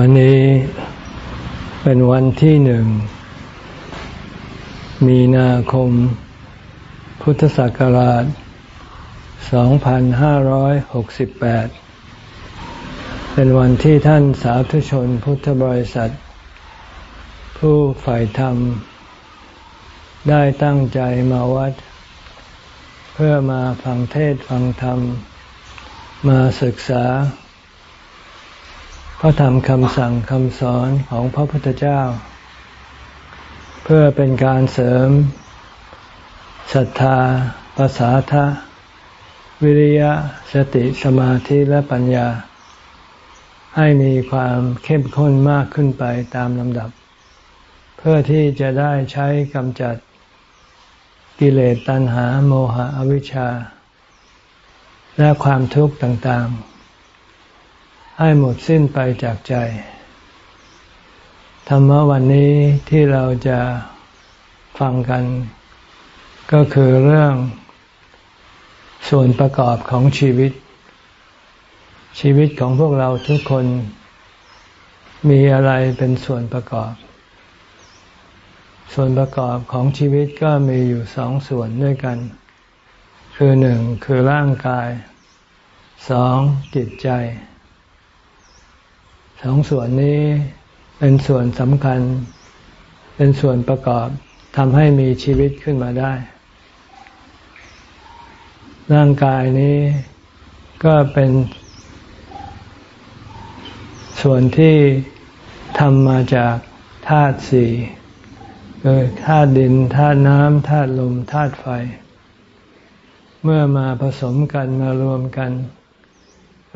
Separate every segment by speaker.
Speaker 1: วันนี้เป็นวันที่หนึ่ง มีนาคม พุทธศักราช 2568 เป็นวันที่ท่านสาธุชนพุทธบริษัท ผู้ฝ่ายธรรม ได้ตั้งใจมาวัด เพื่อมาฟังเทศฟังธรรม มาศึกษา พระธรรมคำสั่งคำสอนของพระพุทธเจ้า เพื่อเป็นการเสริมศรัทธาภาษาทะ วิริยะ สติสมาธิและปัญญา ให้มีความเข้มข้นมากขึ้นไปตามลำดับ เพื่อที่จะได้ใช้กำจัดกิเลสตัณหาโมหะอวิชชา และความทุกข์ต่างๆ ให้หมดสิ้นไปจากใจ ธรรมะวันนี้ที่เราจะฟังกัน ก็คือเรื่องส่วนประกอบของชีวิต ชีวิตของพวกเราทุกคน มีอะไรเป็นส่วนประกอบ ส่วนประกอบของชีวิตก็มีอยู่สองส่วนด้วยกัน คือหนึ่งคือร่างกายสองจิตใจ สองส่วนนี้เป็นส่วนสำคัญ เป็นส่วนประกอบทำให้มีชีวิตขึ้นมาได้ ร่างกายนี้ก็เป็นส่วนที่ทำมาจากธาตุสี่คือธาตุดินธาตุน้ำธาตุลมธาตุไฟ เมื่อมาผสมกันมารวมกัน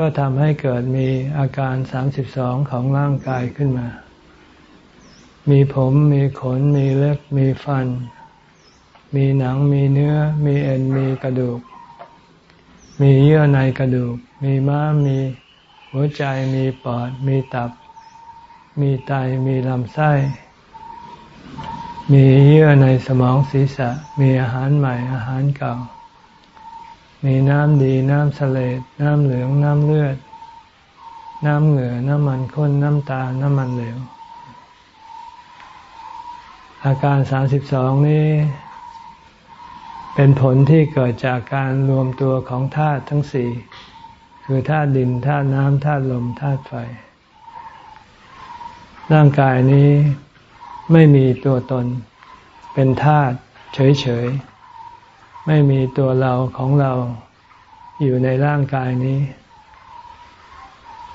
Speaker 1: ก็ทำให้เกิดมีอาการสามสิบสองของร่างกายขึ้นมา มีผมมีขน มีเล็บ มีฟัน มีหนัง มีเนื้อ มีเอ็น มีกระดูก มีเยื่อในกระดูก มีม้ามมีหัวใจ มีปอด มีตับ มีไต มีลำไส้ มีเยื่อในสมองศีรษะ มีอาหารใหม่ อาหารเก่า มีน้ำดีน้ำเสลดน้ำเหลืองน้ำเลือด น้ำเหงื่อน้ำมันข้นน้ำตา น้ำมันเหลว อาการสามสิบสองนี้ เป็นผลที่เกิดจากการรวมตัวของธาตุทั้งสี่คือธาตุดินธาตุน้ำธาตุลมธาตุไฟ ร่างกายนี้ไม่มีตัวตน เป็นธาตุเฉยๆ ไม่มีตัวเราของเราอยู่ในร่างกายนี้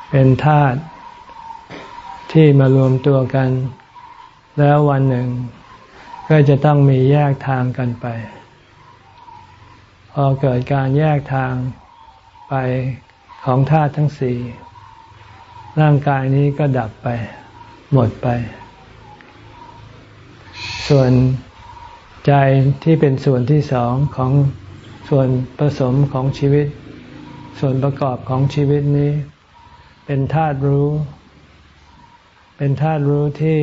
Speaker 1: เป็นธาตุที่มารวมตัวกัน แล้ววันหนึ่ง ก็จะต้องมีแยกทางกันไป พอเกิดการแยกทางไปของธาตุทั้งสี่ร่างกายนี้ก็ดับไป หมดไป ส่วน ใจที่เป็นส่วนที่สองของส่วนผสมของชีวิต ส่วนประกอบของชีวิตนี้ เป็นธาตุรู้ เป็นธาตุรู้ที่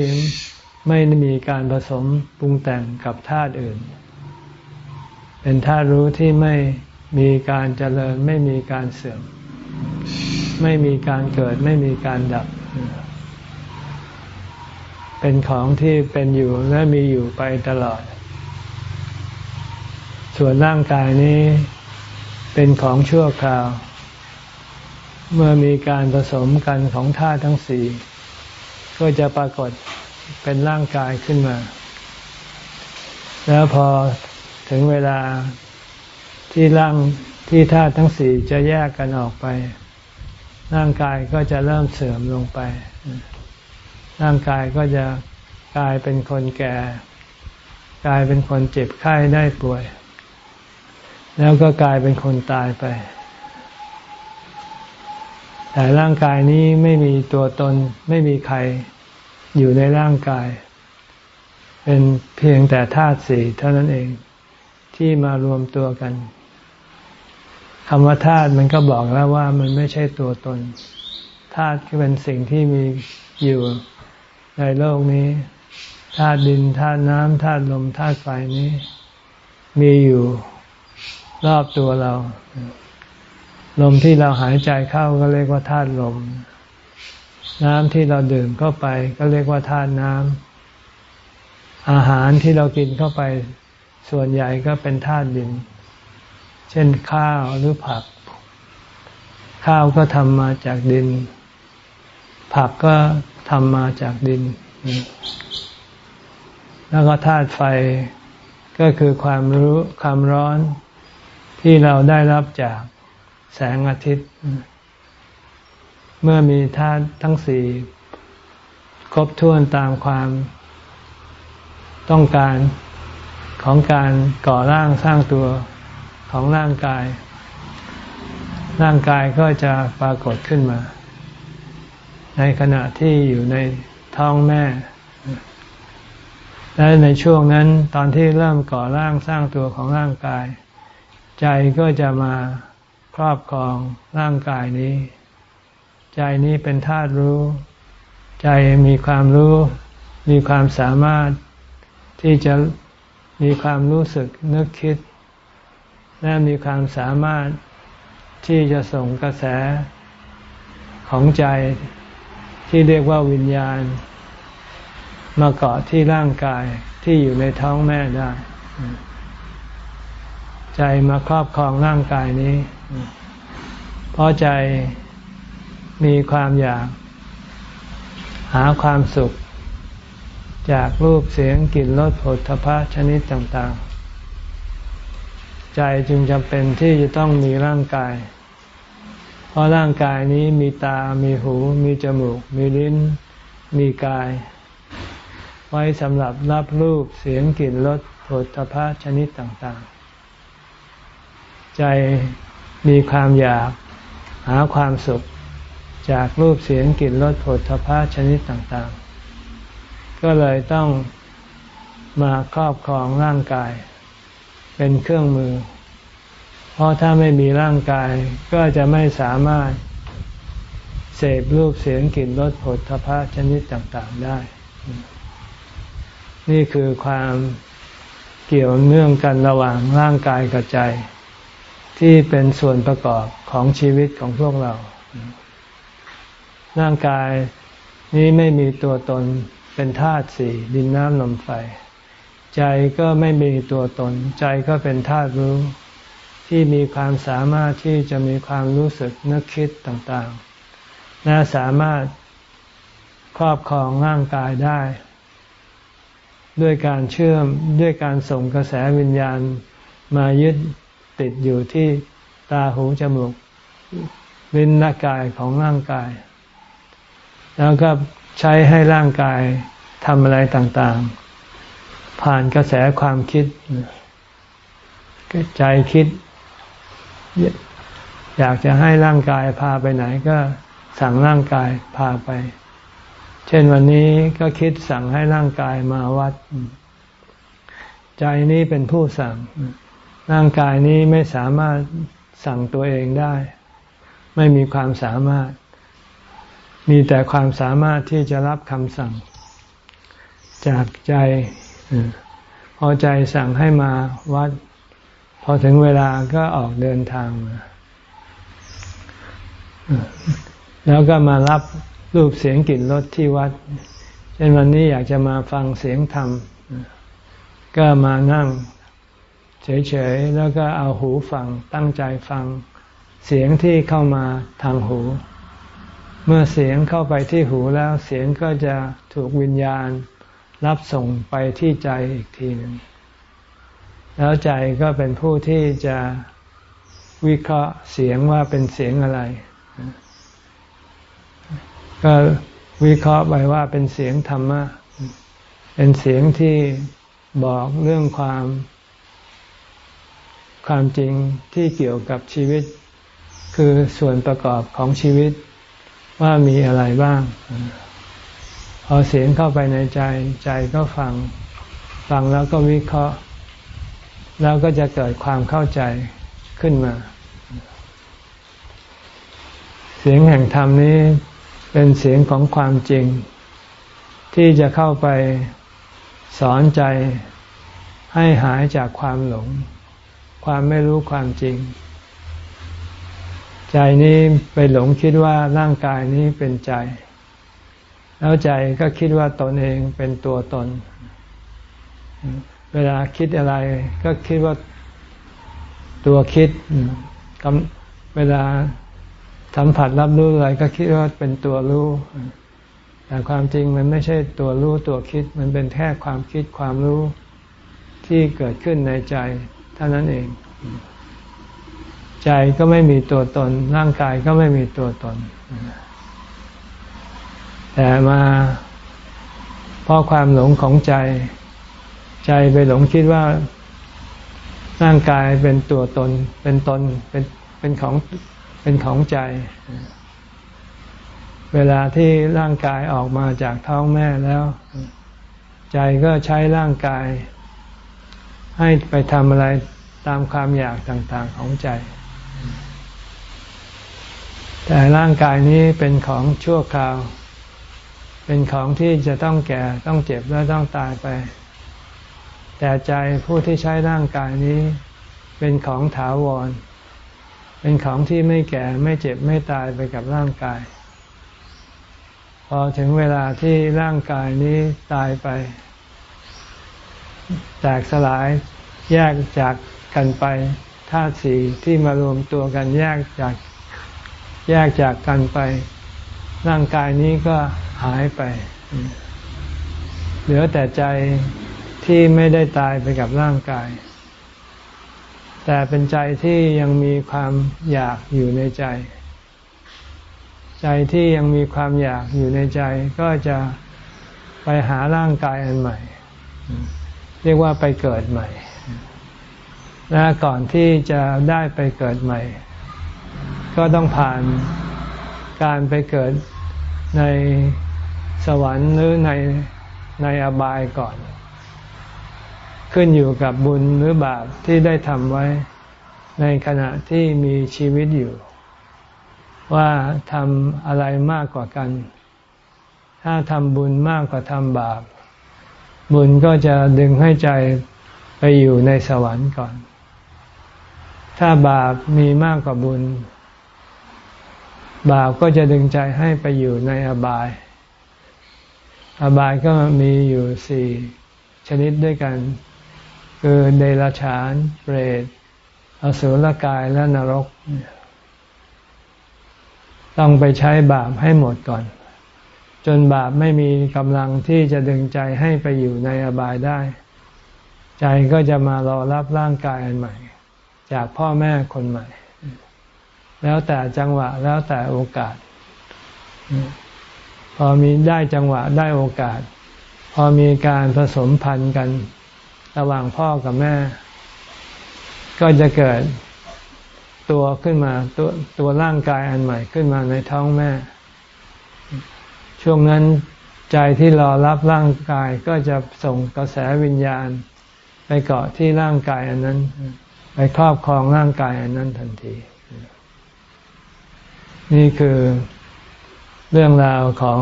Speaker 1: ไม่มีการผสมปรุงแต่งกับธาตุอื่น เป็นธาตุรู้ที่ไม่มีการเจริญ ไม่มีการเสื่อม ไม่มีการเกิด ไม่มีการดับ เป็นของที่เป็นอยู่และมีอยู่ไปตลอด ส่วนร่างกายนี้เป็นของชั่วคราว เมื่อมีการผสมกันของธาตุทั้งสี่ก็จะปรากฏเป็นร่างกายขึ้นมา แล้วพอถึงเวลาที่ร่างที่ธาตุทั้งสี่จะแยกกันออกไป ร่างกายก็จะเริ่มเสื่อมลงไป ร่างกายก็จะกลายเป็นคนแก่ กลายเป็นคนเจ็บไข้ได้ป่วย แล้วก็กลายเป็นคนตายไป แต่ร่างกายนี้ไม่มีตัวตนไม่มีใครอยู่ในร่างกาย เป็นเพียงแต่ธาตุสี่เท่านั้นเองที่มารวมตัวกันคำว่าธาตุมันก็บอกแล้วว่ามันไม่ใช่ตัวตนธาตุก็เป็นสิ่งที่มีอยู่ในโลกนี้ธาตุดินธาตุน้ำธาตุลมธาตุไฟนี้ มีอยู่ รอบตัวเรา ลมที่เราหายใจเข้าก็เรียกว่าธาตุลม น้ำที่เราดื่มเข้าไป ก็เรียกว่าธาตุน้ำอาหารที่เรากินเข้าไป ส่วนใหญ่ก็เป็นธาตุดิน เช่นข้าวหรือผัก ข้าวก็ทำมาจากดิน ผักก็ทำมาจากดิน แล้วก็ธาตุไฟก็คือความรู้ความร้อน ที่เราได้รับจากแสงอาทิตย์ เมื่อมีธาตุทั้งสี่ครบถ้วนตามความต้องการของการก่อร่างสร้างตัวของร่างกาย ร่างกายก็จะปรากฏขึ้นมา ในขณะที่อยู่ในท้องแม่ และในช่วงนั้นตอนที่เริ่มก่อร่างสร้างตัวของร่างกาย ใจก็จะมาครอบครองร่างกายนี้ ใจนี้เป็นธาตุรู้ ใจมีความรู้ มีความสามารถที่จะมีความรู้สึกนึกคิด และมีความสามารถที่จะส่งกระแสของใจที่เรียกว่าวิญญาณ มาเกาะที่ร่างกายที่อยู่ในท้องแม่ได้ ใจมาครอบครองร่างกายนี้ เพราะใจมีความอยาก หาความสุข จากรูปเสียงกลิ่นรสผลทพะชนิดต่างๆ ใจจึงจำเป็นที่จะต้องมีร่างกาย เพราะร่างกายนี้มีตา มีหู มีจมูก มีลิ้น มีกาย ไว้สำหรับรับรูปเสียงกลิ่นรสผลทพะชนิดต่างๆ ใจมีความอยากหาความสุขจากรูปเสียงกลิ่นรสผลทพะชนิดต่างๆ ก็เลยต้องมาครอบครองร่างกาย เป็นเครื่องมือ เพราะถ้าไม่มีร่างกายก็จะไม่สามารถเสพรูปเสียงกลิ่นรสผลทพะชนิดต่างๆได้ นี่คือความเกี่ยวเนื่องกันระหว่างร่างกายกับใจ ที่เป็นส่วนประกอบของชีวิตของพวกเรา ร่างกายนี้ไม่มีตัวตนเป็นธาตุสี่ดินน้ำลมไฟ ใจก็ไม่มีตัวตน ใจก็เป็นธาตุรู้ ที่มีความสามารถที่จะมีความรู้สึกนึกคิดต่างๆและสามารถครอบครองร่างกายได้ ด้วยการเชื่อมด้วยการส่งกระแสวิญญาณมายึด ติดอยู่ที่ตาหูจมูกลิ้นหน้ากายของร่างกาย แล้วก็ใช้ให้ร่างกายทำอะไรต่างๆ ผ่านกระแสความคิด ใจคิด อยากจะให้ร่างกายพาไปไหนก็สั่งร่างกายพาไป เช่นวันนี้ก็คิดสั่งให้ร่างกายมาวัด ใจนี้เป็นผู้สั่ง ร่างกายนี้ไม่สามารถสั่งตัวเองได้ ไม่มีความสามารถ มีแต่ความสามารถที่จะรับคำสั่ง จากใจพอใจสั่งให้มาวัด พอถึงเวลาก็ออกเดินทางมาแล้วก็มารับรูปเสียงกลิ่นรสที่วัด เช่นวันนี้อยากจะมาฟังเสียงธรรม ก็มานั่ง เฉยๆ แล้วก็เอาหูฟังตั้งใจฟัง เสียงที่เข้ามาทางหู เมื่อเสียงเข้าไปที่หูแล้วเสียงก็จะถูกวิญญาณรับส่งไปที่ใจอีกทีหนึ่งแล้วใจก็เป็นผู้ที่จะวิเคราะห์เสียงว่าเป็นเสียงอะไร ก็วิเคราะห์ไปว่าเป็นเสียงธรรมะ เป็นเสียงที่บอกเรื่องความ ความจริงที่เกี่ยวกับชีวิต คือส่วนประกอบของชีวิตว่ามีอะไรบ้าง พอเสียงเข้าไปในใจใจก็ฟัง ฟังแล้วก็วิเคราะห์ แล้วก็จะเกิดความเข้าใจขึ้นมา เสียงแห่งธรรมนี้เป็นเสียงของความจริง ที่จะเข้าไปสอนใจให้หายจากความหลง ความไม่รู้ความจริง ใจนี้ไปหลงคิดว่าร่างกายนี้เป็นใจ แล้วใจก็คิดว่าตนเองเป็นตัวตน เวลาคิดอะไรก็คิดว่าตัวคิดเวลาสัมผัสรับรู้อะไรก็คิดว่าเป็นตัวรู้ แต่ความจริงมันไม่ใช่ตัวรู้ตัวคิด มันเป็นแค่ความคิดความรู้ที่เกิดขึ้นในใจ เท่านั้นเอง ใจก็ไม่มีตัวตน ร่างกายก็ไม่มีตัวตน แต่มาเพราะความหลงของใจ ใจไปหลงคิดว่าร่างกายเป็นตัวตน เป็นตน เป็นเป็นของเป็นของใจ เวลาที่ร่างกายออกมาจากท้องแม่แล้ว ใจก็ใช้ร่างกาย ให้ไปทำอะไรตามความอยากต่างๆของใจ แต่ร่างกายนี้เป็นของชั่วคราว เป็นของที่จะต้องแก่ต้องเจ็บและต้องตายไป แต่ใจผู้ที่ใช้ร่างกายนี้ เป็นของถาวร เป็นของที่ไม่แก่ไม่เจ็บไม่ตายไปกับร่างกาย พอถึงเวลาที่ร่างกายนี้ตายไป แตกสลายแยกจากกันไปธาตุสี่ที่มารวมตัวกันแยกจากแยกจากกันไป ร่างกายนี้ก็หายไป เหลือแต่ใจที่ไม่ได้ตายไปกับร่างกาย แต่เป็นใจที่ยังมีความอยากอยู่ในใจ ใจที่ยังมีความอยากอยู่ในใจก็จะไปหาร่างกายอันใหม่ เรียกว่าไปเกิดใหม่ และก่อนที่จะได้ไปเกิดใหม่ ก็ต้องผ่านการไปเกิดในสวรรค์หรือในในอบายก่อน ขึ้นอยู่กับบุญหรือบาปที่ได้ทำไว้ในขณะที่มีชีวิตอยู่ ว่าทำอะไรมากกว่ากัน ถ้าทำบุญมากกว่าทำบาป บุญก็จะดึงให้ใจไปอยู่ในสวรรค์ก่อน ถ้าบาปมีมากกว่าบุญ บาปก็จะดึงใจให้ไปอยู่ในอบาย อบายก็มีอยู่สี่ชนิดด้วยกัน คือเดรัจฉาน เปรต อสุรกายและนรก ต้องไปใช้บาปให้หมดก่อน จนบาปไม่มีกำลังที่จะดึงใจให้ไปอยู่ในอบายได้ ใจก็จะมารอรับร่างกายอันใหม่ จากพ่อแม่คนใหม่ แล้วแต่จังหวะแล้วแต่โอกาส พอมีได้จังหวะได้โอกาส พอมีการผสมพันธุ์กันระหว่างพ่อกับแม่ ก็จะเกิดตัวขึ้นมาตัวตัวร่างกายอันใหม่ขึ้นมาในท้องแม่ ช่วงนั้นใจที่รอรับร่างกายก็จะส่งกระแสวิญญาณ ไปเกาะที่ร่างกายอันนั้น ไปครอบครองร่างกายอันนั้นทันที นี่คือเรื่องราวของ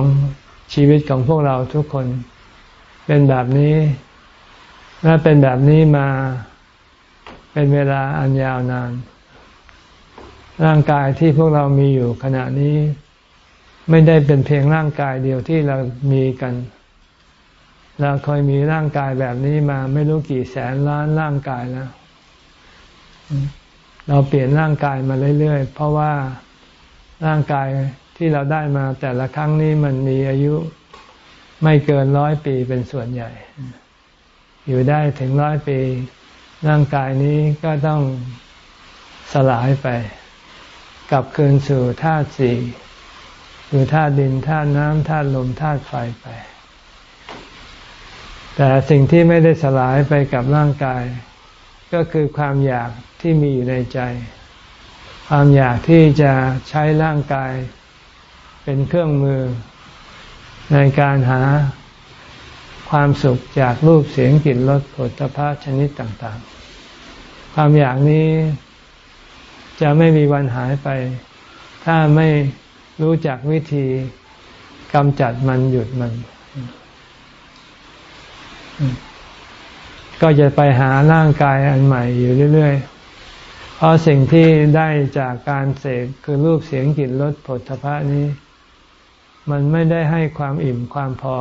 Speaker 1: ชีวิตของพวกเราทุกคนเป็นแบบนี้ และเป็นแบบนี้มาเป็นเวลาอันยาวนาน ร่างกายที่พวกเรามีอยู่ขณะนี้ ไม่ได้เป็นเพียงร่างกายเดียวที่เรามีกัน เราเคยมีร่างกายแบบนี้มาไม่รู้กี่แสนล้านร่างกายแล้ว เราเปลี่ยนร่างกายมาเรื่อยๆ เพราะว่าร่างกายที่เราได้มาแต่ละครั้งนี้มันมีอายุไม่เกินร้อยปีเป็นส่วนใหญ่ อยู่ได้ถึงร้อยปี ร่างกายนี้ก็ต้องสลายไป กลับคืนสู่ธาตุสี่ คือธาตุดินธาตุน้ำธาตุลมธาตุไฟไป แต่สิ่งที่ไม่ได้สลายไปกับร่างกาย ก็คือความอยากที่มีอยู่ในใจ ความอยากที่จะใช้ร่างกาย เป็นเครื่องมือ ในการหาความสุขจากรูปเสียงกลิ่นรสผลิตภะชนิดต่างๆ ความอยากนี้จะไม่มีวันหายไป ถ้าไม่ รู้จักวิธีกำจัดมันหยุดมัน ก็จะไปหาร่างกายอันใหม่อยู่เรื่อยๆ เพราะสิ่งที่ได้จากการเสกคือรูปเสียงกลิ่นรสผลตภะนี้ มันไม่ได้ให้ความอิ่มความพอ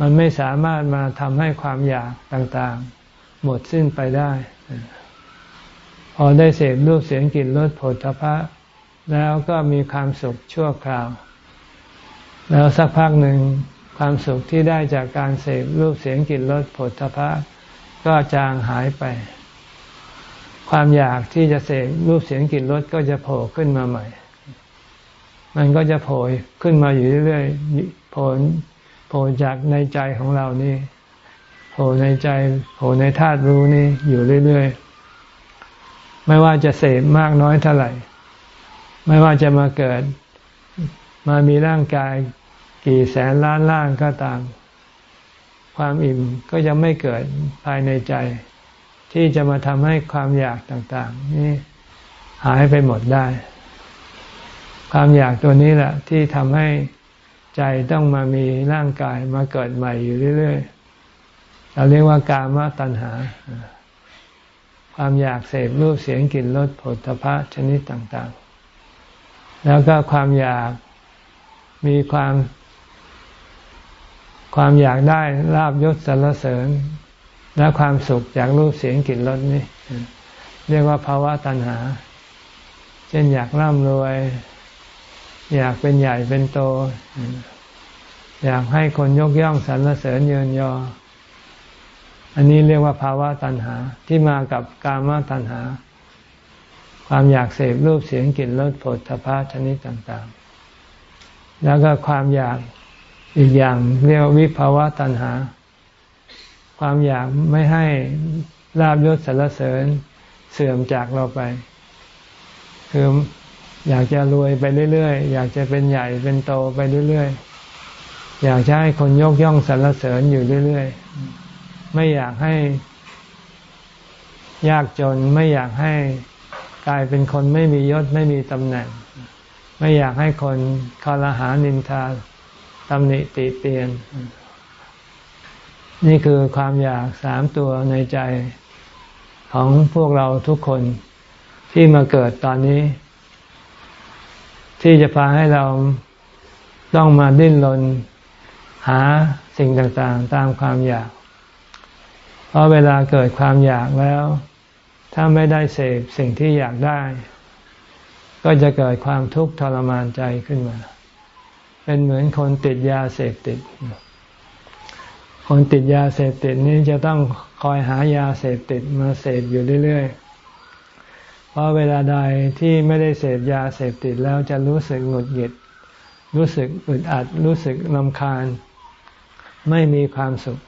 Speaker 1: มันไม่สามารถมาทำให้ความอยากต่างๆ หมดสิ้นไปได้ พอได้เสพรูปเสียงกลิ่นรสผลทพะ แล้วก็มีความสุขชั่วคราว แล้วสักพักหนึ่งความสุขที่ได้จากการเสพรูปเสียงกลิ่นรสผลทพะก็จางหายไป ความอยากที่จะเสพรูปเสียงกลิ่นรสก็จะโผล่ขึ้นมาใหม่ มันก็จะโผล่ขึ้นมาอยู่เรื่อยๆโผล่โผล่จากในใจของเรานี่โผล่ในใจโผล่ในธาตุรู้นี่อยู่เรื่อยๆ ไม่ว่าจะเสพมากน้อยเท่าไหร่ ไม่ว่าจะมาเกิด มามีร่างกายกี่แสนล้านล่างก็ตาม ความอิ่มก็จะไม่เกิดภายในใจ ที่จะมาทำให้ความอยากต่าง ๆ นี่หายไปหมดได้ ความอยากตัวนี้แหละที่ทำให้ใจต้องมามีร่างกายมาเกิดใหม่อยู่เรื่อยๆ เราเรียกว่ากามตัณหา ความอยากเสพรูปเสียงกลิ่นรสผลตภะชนิดต่างๆ แล้วก็ความอยากมีความ ความอยากได้ลาบยศสรรเสริญ และความสุขจากรูปเสียงกลิ่นรสนี่เรียกว่าภาวะตัณหา เช่นอยากร่ำรวย อยากเป็นใหญ่เป็นโต อยากให้คนยกย่องสรรเสริญเยินยอ อันนี้เรียกว่าภาวะตัณหาที่มากับกามตัณหา ความอยากเสพรูปเสียงกลิ่นรสผลทพะชนิดต่างๆ แล้วก็ความอยากอีกอย่างเรียกวิภาวะตัณหา ความอยากไม่ให้ลาบยศสรรเสริญเสื่อมจากเราไป คืออยากจะรวยไปเรื่อยๆ อยากจะเป็นใหญ่เป็นโตไปเรื่อยๆ อยากจะให้คนยกย่องสรรเสริญอยู่เรื่อยๆ ไม่อยากให้ ยากจนไม่อยากให้ กลายเป็นคนไม่มียศไม่มีตำแหน่ง ไม่อยากให้คนคารหานินทาตำหนิติเตียน นี่คือความอยากสามตัวในใจของพวกเราทุกคนที่มาเกิดตอนนี้ ที่จะพาให้เราต้องมาดิ้นรนหาสิ่งต่างๆ ตามความอยาก เพราะเวลาเกิดความอยากแล้ว ถ้าไม่ได้เสพสิ่งที่อยากได้ ก็จะเกิดความทุกข์ทรมานใจขึ้นมา เป็นเหมือนคนติดยาเสพติด คนติดยาเสพติดนี้จะต้องคอยหายาเสพติดมาเสพอยู่เรื่อยๆ เพราะเวลาใดที่ไม่ได้เสพยาเสพติดแล้วจะรู้สึกหงุดหงิด รู้สึกอึดอัด รู้สึกลำคาญ ไม่มีความสุข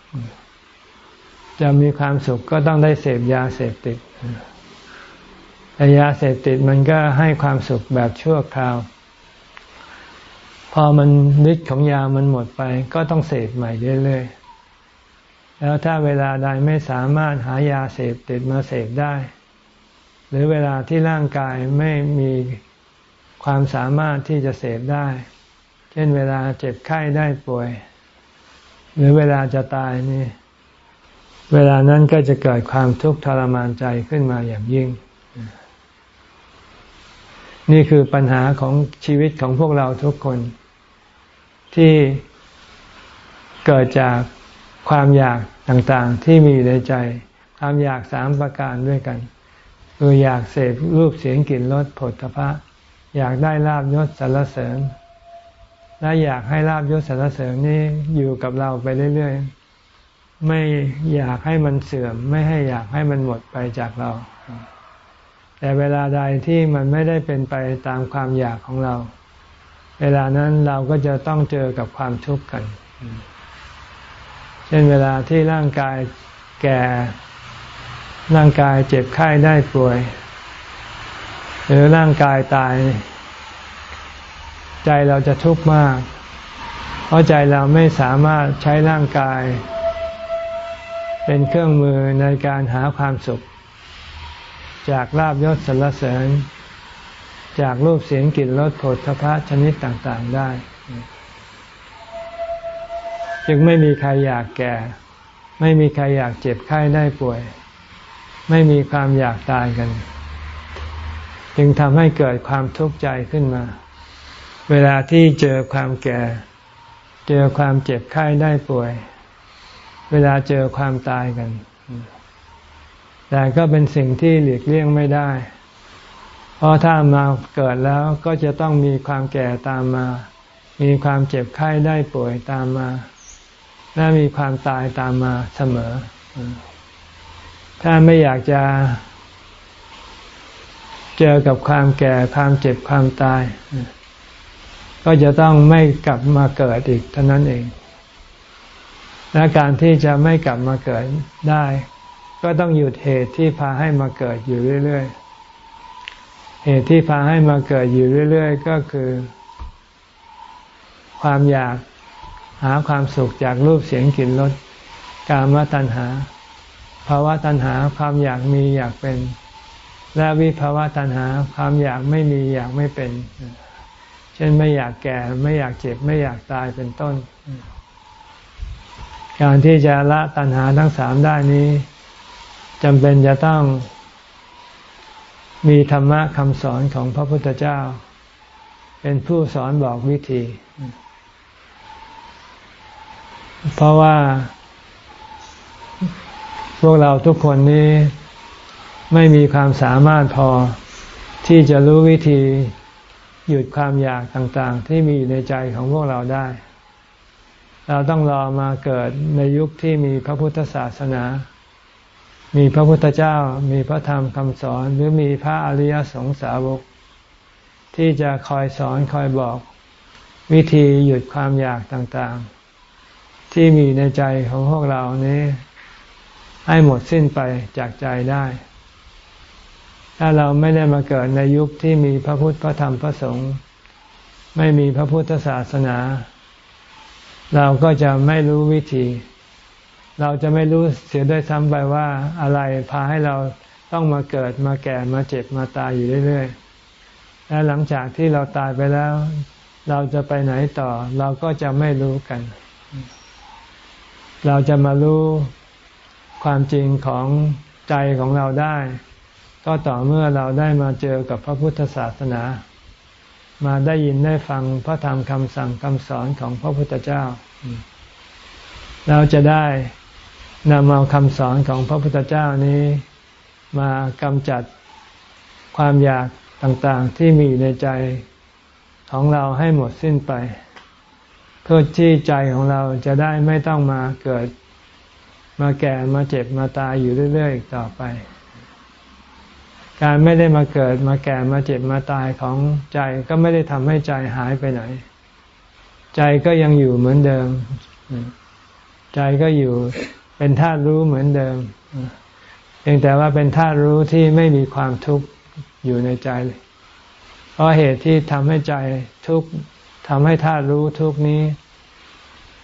Speaker 1: จะมีความสุขก็ต้องได้เสพยาเสพติดแต่ยาเสพติดมันก็ให้ความสุขแบบชั่วคราว พอมันฤทธิ์ของยามันหมดไป ก็ต้องเสพใหม่เรื่อยๆ แล้วถ้าเวลาใดไม่สามารถหายาเสพติดมาเสพได้ หรือเวลาที่ร่างกายไม่มีความสามารถที่จะเสพได้ เช่นเวลาเจ็บไข้ได้ป่วย หรือเวลาจะตายนี่ เวลานั้นก็จะเกิดความทุกข์ทรมานใจขึ้นมาอย่างยิ่ง นี่คือปัญหาของชีวิตของพวกเราทุกคน ที่เกิดจากความอยากต่างๆ ที่มีอยู่ในใจ ความอยากสามประการด้วยกัน คืออยากเสพรูปเสียงกลิ่นรสผลตภะอยากได้ลาบยศสรรเสริญ และอยากให้ลาบยศสรรเสริญนี้อยู่กับเราไปเรื่อย ไม่อยากให้มันเสื่อม ไม่ให้อยากให้มันหมดไปจากเรา แต่เวลาใดที่มันไม่ได้เป็นไปตามความอยากของเรา เวลานั้นเราก็จะต้องเจอกับความทุกข์กัน เช่นเวลาที่ร่างกายแก่ ร่างกายเจ็บไข้ได้ป่วย หรือร่างกายตาย ใจเราจะทุกข์มาก เพราะใจเราไม่สามารถใช้ร่างกาย เป็นเครื่องมือในการหาความสุข จากลาบยศสรรเสริญ จากรูปเสียงกลิ่นรสโผฏฐพะชนิดต่างๆได้ จึงไม่มีใครอยากแก่ ไม่มีใครอยากเจ็บไข้ได้ป่วย ไม่มีความอยากตายกัน จึงทำให้เกิดความทุกข์ใจขึ้นมา เวลาที่เจอความแก่ เจอความเจ็บไข้ได้ป่วย เวลาเจอความตายกัน แต่ก็เป็นสิ่งที่หลีกเลี่ยงไม่ได้ เพราะถ้ามาเกิดแล้วก็จะต้องมีความแก่ตามมา มีความเจ็บไข้ได้ป่วยตามมา และมีความตายตามมาเสมอ ถ้าไม่อยากจะเจอกับความแก่ความเจ็บความตาย ก็จะต้องไม่กลับมาเกิดอีกเท่านั้นเอง และการที่จะไม่กลับมาเกิดได้ ก็ต้องหยุดเหตุที่พาให้มาเกิดอยู่เรื่อยๆ เหตุที่พาให้มาเกิดอยู่เรื่อยๆ ก็คือ ความอยากหาความสุขจากรูปเสียงกลิ่นรสกามตัณหาภาวะตัณหาความอยากมีอยากเป็น และวิภาวะตัณหาความอยากไม่มีอยากไม่เป็น เช่นไม่อยากแก่ไม่อยากเจ็บไม่อยากตายเป็นต้น การที่จะละตัณหาทั้งสามได้นี้จำเป็นจะต้องมีธรรมะคำสอนของพระพุทธเจ้า เป็นผู้สอนบอกวิธี เพราะว่า พวกเราทุกคนนี้ไม่มีความสามารถพอที่จะรู้วิธีหยุดความอยากต่างๆ ที่มีอยู่ในใจของพวกเราได้ เราต้องรอมาเกิดในยุคที่มีพระพุทธศาสนา มีพระพุทธเจ้า มีพระธรรมคำสอน หรือมีพระอริยสงสาวก ที่จะคอยสอนคอยบอก วิธีหยุดความอยากต่างๆ ที่มีในใจของพวกเรานี้ ให้หมดสิ้นไปจากใจได้ ถ้าเราไม่ได้มาเกิดในยุคที่มีพระพุทธพระธรรมพระสงฆ์ไม่มีพระพุทธศาสนา เราก็จะไม่รู้วิธี เราจะไม่รู้เสียด้วยซ้ำไปว่าอะไรพาให้เราต้องมาเกิดมาแก่มาเจ็บมาตายอยู่เรื่อยๆ และหลังจากที่เราตายไปแล้ว เราจะไปไหนต่อ เราก็จะไม่รู้กัน เราจะมารู้ความจริงของใจของเราได้ ก็ต่อเมื่อเราได้มาเจอกับพระพุทธศาสนา มาได้ยินได้ฟังพระธรรมคำสั่งคำสอนของพระพุทธเจ้า เราจะได้นำเอาคำสอนของพระพุทธเจ้านี้มากำจัดความอยากต่างๆที่มีในใจของเราให้หมดสิ้นไป เพื่อที่ใจของเราจะได้ไม่ต้องมาเกิด มาแก่มาเจ็บมาตายอยู่เรื่อยๆอีกต่อไป การไม่ได้มาเกิดมาแก่มาเจ็บมาตายของใจก็ไม่ได้ทำให้ใจหายไปไหน ใจก็ยังอยู่เหมือนเดิม ใจก็อยู่เป็นธาตุรู้เหมือนเดิมเพียงแต่ว่าเป็นธาตุรู้ที่ไม่มีความทุกข์อยู่ในใจ เพราะเหตุที่ทำให้ใจทุกข์ทำให้ธาตุรู้ทุกนี้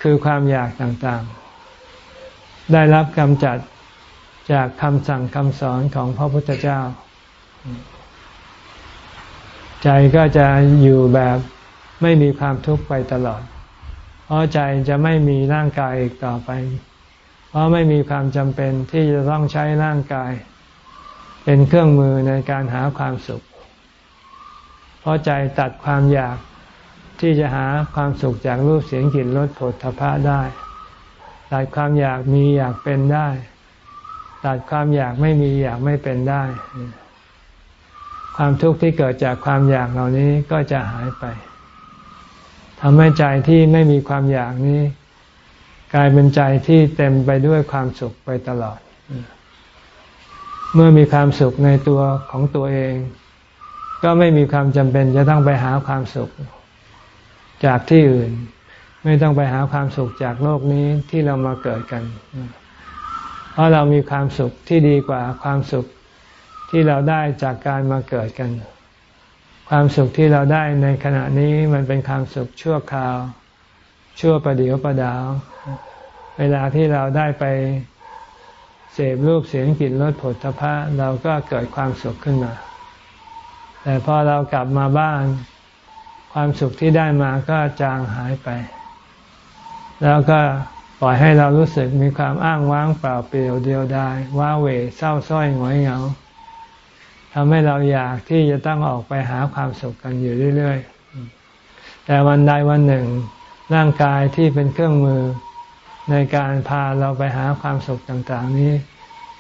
Speaker 1: คือความอยากต่างๆ ได้รับกำจัดจากคำสั่งคำสอนของพระพุทธเจ้า ใจก็จะอยู่แบบไม่มีความทุกข์ไปตลอด เพราะใจจะไม่มีร่างกายอีกต่อไป เพราะไม่มีความจำเป็นที่จะต้องใช้ร่างกาย เป็นเครื่องมือในการหาความสุข เพราะใจตัดความอยากที่จะหาความสุขจากรูปเสียงกลิ่นรสผลทพะได้ตัดความอยากมีอยากเป็นได้ ตัดความอยากไม่มีอยากไม่เป็นได้ ความทุกข์ที่เกิดจากความอยากเหล่านี้ก็จะหายไปทำให้ใจที่ไม่มีความอยากนี้ กลายเป็นใจที่เต็มไปด้วยความสุขไปตลอด เมื่อมีความสุขในตัวของตัวเอง ก็ไม่มีความจำเป็นจะต้องไปหาความสุข จากที่อื่น ไม่ต้องไปหาความสุขจากโลกนี้ที่เรามาเกิดกัน เพราะเรามีความสุขที่ดีกว่าความสุข ที่เราได้จากการมาเกิดกัน ความสุขที่เราได้ในขณะนี้มันเป็นความสุขชั่วคราว ชั่วประเดียวประดาว เวลาที่เราได้ไปเสพรูปเสียงกลิ่นรสผลทพะเราก็เกิดความสุขขึ้นมา แต่พอเรากลับมาบ้าน ความสุขที่ได้มาก็จางหายไป แล้วก็ปล่อยให้เรารู้สึกมีความอ้างว้างเปล่าเปลี่ยวเดียวดายว้าเหวเศร้าส้อยหงอยเหงา ทำให้เราอยากที่จะต้องออกไปหาความสุขกันอยู่เรื่อยๆ แต่วันใดวันหนึ่ง ร่างกายที่เป็นเครื่องมือ ในการพาเราไปหาความสุขต่าง ๆ นี้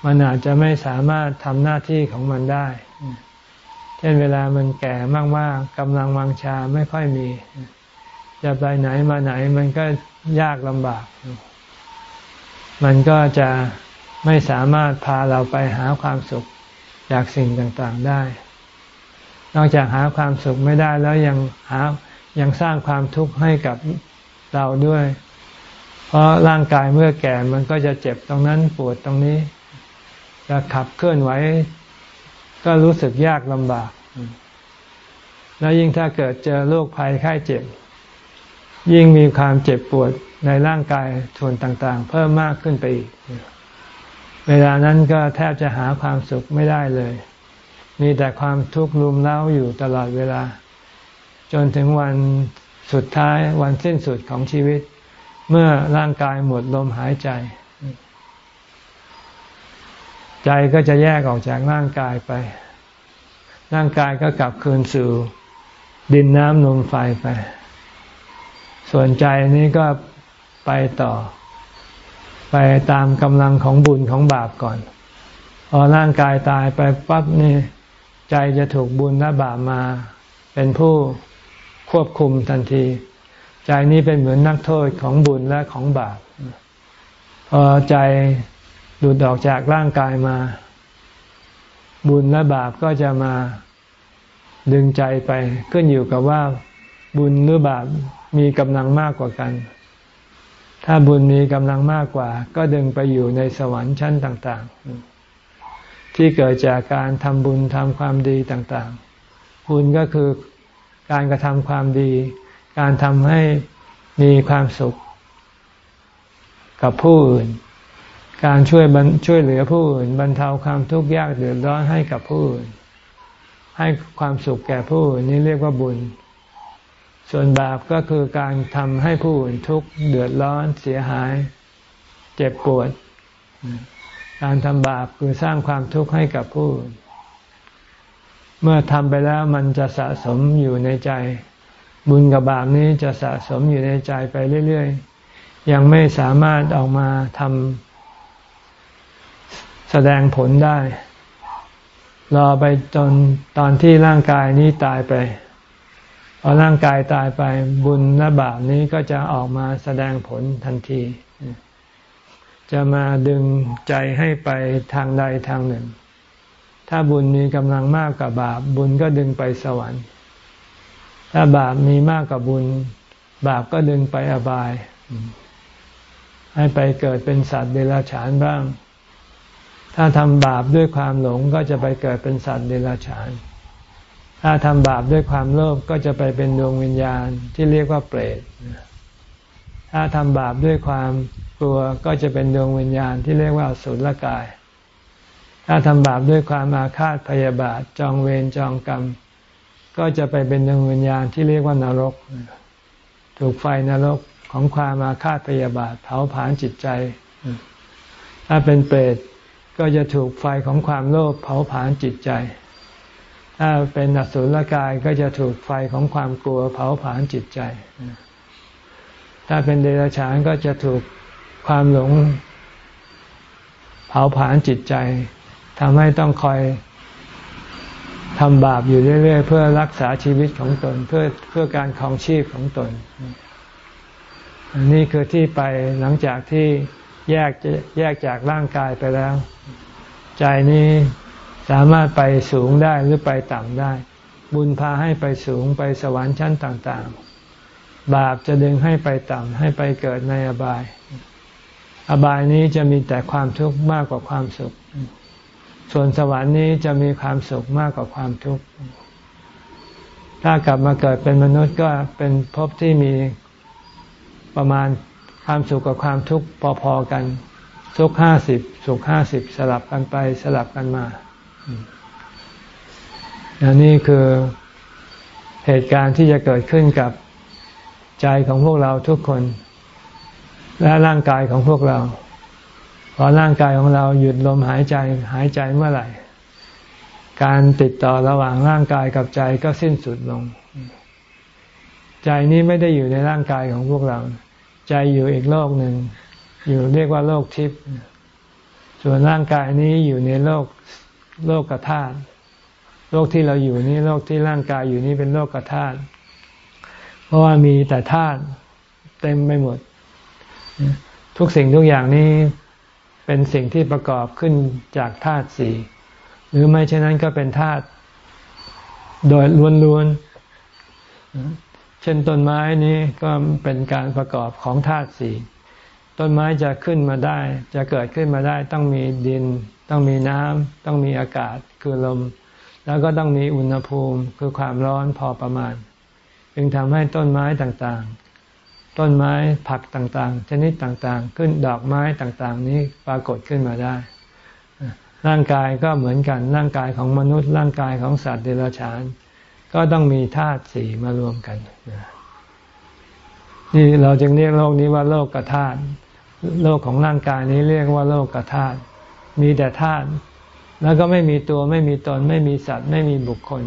Speaker 1: มันอาจจะไม่สามารถทำหน้าที่ของมันได้ เช่นเวลามันแก่มากๆกำลังวังชาไม่ค่อยมี จะไปไหนมาไหนมันก็ยากลำบาก มันก็จะไม่สามารถพาเราไปหาความสุข จากสิ่งต่างๆได้ นอกจากหาความสุขไม่ได้แล้วยังหายังสร้างความทุกข์ให้กับเราด้วย เพราะร่างกายเมื่อแก่มันก็จะเจ็บตรงนั้นปวดตรงนี้ จะขับเคลื่อนไหวก็รู้สึกยากลำบาก แล้วยิ่งถ้าเกิดเจอโรคภัยไข้เจ็บ ยิ่งมีความเจ็บปวดในร่างกายส่วนต่างๆ เพิ่มมากขึ้นไปอีก เวลานั้นก็แทบจะหาความสุขไม่ได้เลย มีแต่ความทุกข์รุมเร้าอยู่ตลอดเวลา จนถึงวันสุดท้ายวันสิ้นสุดของชีวิต เมื่อร่างกายหมดลมหายใจ ใจก็จะแยกออกจากร่างกายไป ร่างกายก็กลับคืนสู่ดินน้ำลมไฟไป ส่วนใจนี้ก็ไปต่อ ไปตามกำลังของบุญของบาปก่อน พอร่างกายตายไปปั๊บนี่ใจจะถูกบุญและบาปมา เป็นผู้ควบคุมทันที ใจนี้เป็นเหมือนนักโทษของบุญและของบาปพอใจหลุดออกจากร่างกายมา บุญและบาปก็จะมาดึงใจไป ขึ้นอยู่กับว่าบุญหรือบาปมีกำลังมากกว่ากัน ถ้าบุญมีกำลังมากกว่า ก็ดึงไปอยู่ในสวรรค์ชั้นต่างๆ ที่เกิดจากการทำบุญทำความดีต่างๆ บุญก็คือการกระทำความดี การทำให้มีความสุข กับผู้อื่น การช่วยช่วยเหลือผู้อื่น บรรเทาความทุกข์ยากเดือดร้อนให้กับผู้อื่น ให้ความสุขแก่ผู้อื่นนี่เรียกว่าบุญ ส่วนบาปก็คือการทำให้ผู้อื่นทุกข์เดือดร้อนเสียหาย เจ็บปวด การทำบาปคือสร้างความทุกข์ให้กับผู้อื่นเมื่อทำไปแล้วมันจะสะสมอยู่ในใจ บุญกับบาปนี้จะสะสมอยู่ในใจไปเรื่อยๆ ยังไม่สามารถออกมาทำแสดงผลได้ รอไปจนตอนที่ร่างกายนี้ตายไป พอร่างกายตายไปบุญและบาปนี้ก็จะออกมาแสดงผลทันที จะมาดึงใจให้ไปทางใดทางหนึ่ง ถ้าบุญมีกำลังมากกว่าบาป บุญก็ดึงไปสวรรค์ ถ้าบาปมีมากกว่าบุญ บาปก็ดึงไปอบาย ให้ไปเกิดเป็นสัตว์เดรัจฉานบ้าง ถ้าทำบาปด้วยความหลงก็จะไปเกิดเป็นสัตว์เดรัจฉาน ถ้าทำบาปด้วยความโลภก็จะไปเป็นดวงวิญญาณที่เรียกว่าเปรต ถ้าทำบาปด้วยความกลัวก็จะเป็นดวงวิญญาณที่เรียกว่าสุรกาย ถ้าทำบาปด้วยความอาฆาตพยาบาทจองเวรจองกรรม ก็จะไปเป็นดวงวิญญาณที่เรียกว่านรก ถูกไฟนรกของความอาฆาตพยาบาทเผาผลาญจิตใจ ถ้าเป็นเปรตก็จะถูกไฟของความโลภเผาผลาญจิตใจ ถ้าเป็นอสุรกายก็จะถูกไฟของความกลัวเผาผลาญจิตใจ ถ้าเป็นเดรัจฉานก็จะถูกความหลงเผาผลาญจิตใจทำให้ต้องคอยทำบาปอยู่เรื่อย ๆ เพื่อรักษาชีวิตของตนเพื่อเพื่อการครองชีพของตน อันนี้คือที่ไปหลังจากที่แยกแยกจากร่างกายไปแล้ว ใจนี้ สามารถไปสูงได้หรือไปต่ำได้ บุญพาให้ไปสูงไปสวรรค์ชั้นต่าง ๆ บาปจะดึงให้ไปต่ำให้ไปเกิดในอบาย อบายนี้จะมีแต่ความทุกข์มากกว่าความสุข ส่วนสวรรค์นี้จะมีความสุขมากกว่าความทุกข์ ถ้ากลับมาเกิดเป็นมนุษย์ก็เป็นภพที่มีประมาณความสุขกับความทุกข์พอๆกัน สุขห้าสิบสุขห้าสิบสลับกันไปสลับกันมา อันนี้คือเหตุการณ์ที่จะเกิดขึ้นกับใจของพวกเราทุกคน และร่างกายของพวกเรา พอร่างกายของเราหยุดลมหายใจหายใจเมื่อไหร่ การติดต่อระหว่างร่างกายกับใจก็สิ้นสุดลง ใจนี้ไม่ได้อยู่ในร่างกายของพวกเรา ใจอยู่อีกโลกหนึ่ง อยู่เรียกว่าโลกทิพย์ส่วนร่างกายนี้อยู่ในโลก โลกกธาตุโลกที่เราอยู่นี้โลกที่ร่างกายอยู่นี้เป็นโลกกธาตุเพราะว่ามีแต่ธาตุเต็มไปหมด ทุกสิ่งทุกอย่างนี้เป็นสิ่งที่ประกอบขึ้นจากธาตุสี่หรือไม่เช่นนั้นก็เป็นธาตุโดยล้วนๆ เช่นต้นไม้นี้ก็เป็นการประกอบของธาตุสี่ต้นไม้จะขึ้นมาได้ จะเกิดขึ้นมาได้ต้องมีดิน ต้องมีน้ำต้องมีอากาศคือลม แล้วก็ต้องมีอุณหภูมิคือความร้อนพอประมาณ จึงทำให้ต้นไม้ต่างๆ ต้นไม้ผักต่างๆ ชนิดต่างๆ ขึ้นดอกไม้ต่างๆ นี้ปรากฏขึ้นมาได้ ร่างกายก็เหมือนกันร่างกายของมนุษย์ ร่างกายของสัตว์เดรัจฉาน ก็ต้องมีธาตุสี่มารวมกันนี่เราจึงเรียกโลกนี้ว่าโลกกธาตุโลกของร่างกายนี้เรียกว่าโลกกธาตุ มีแต่ธาตุแล้วก็ไม่มีตัวไม่มีตน ไม่มีสัตว์ ไม่มีบุคคล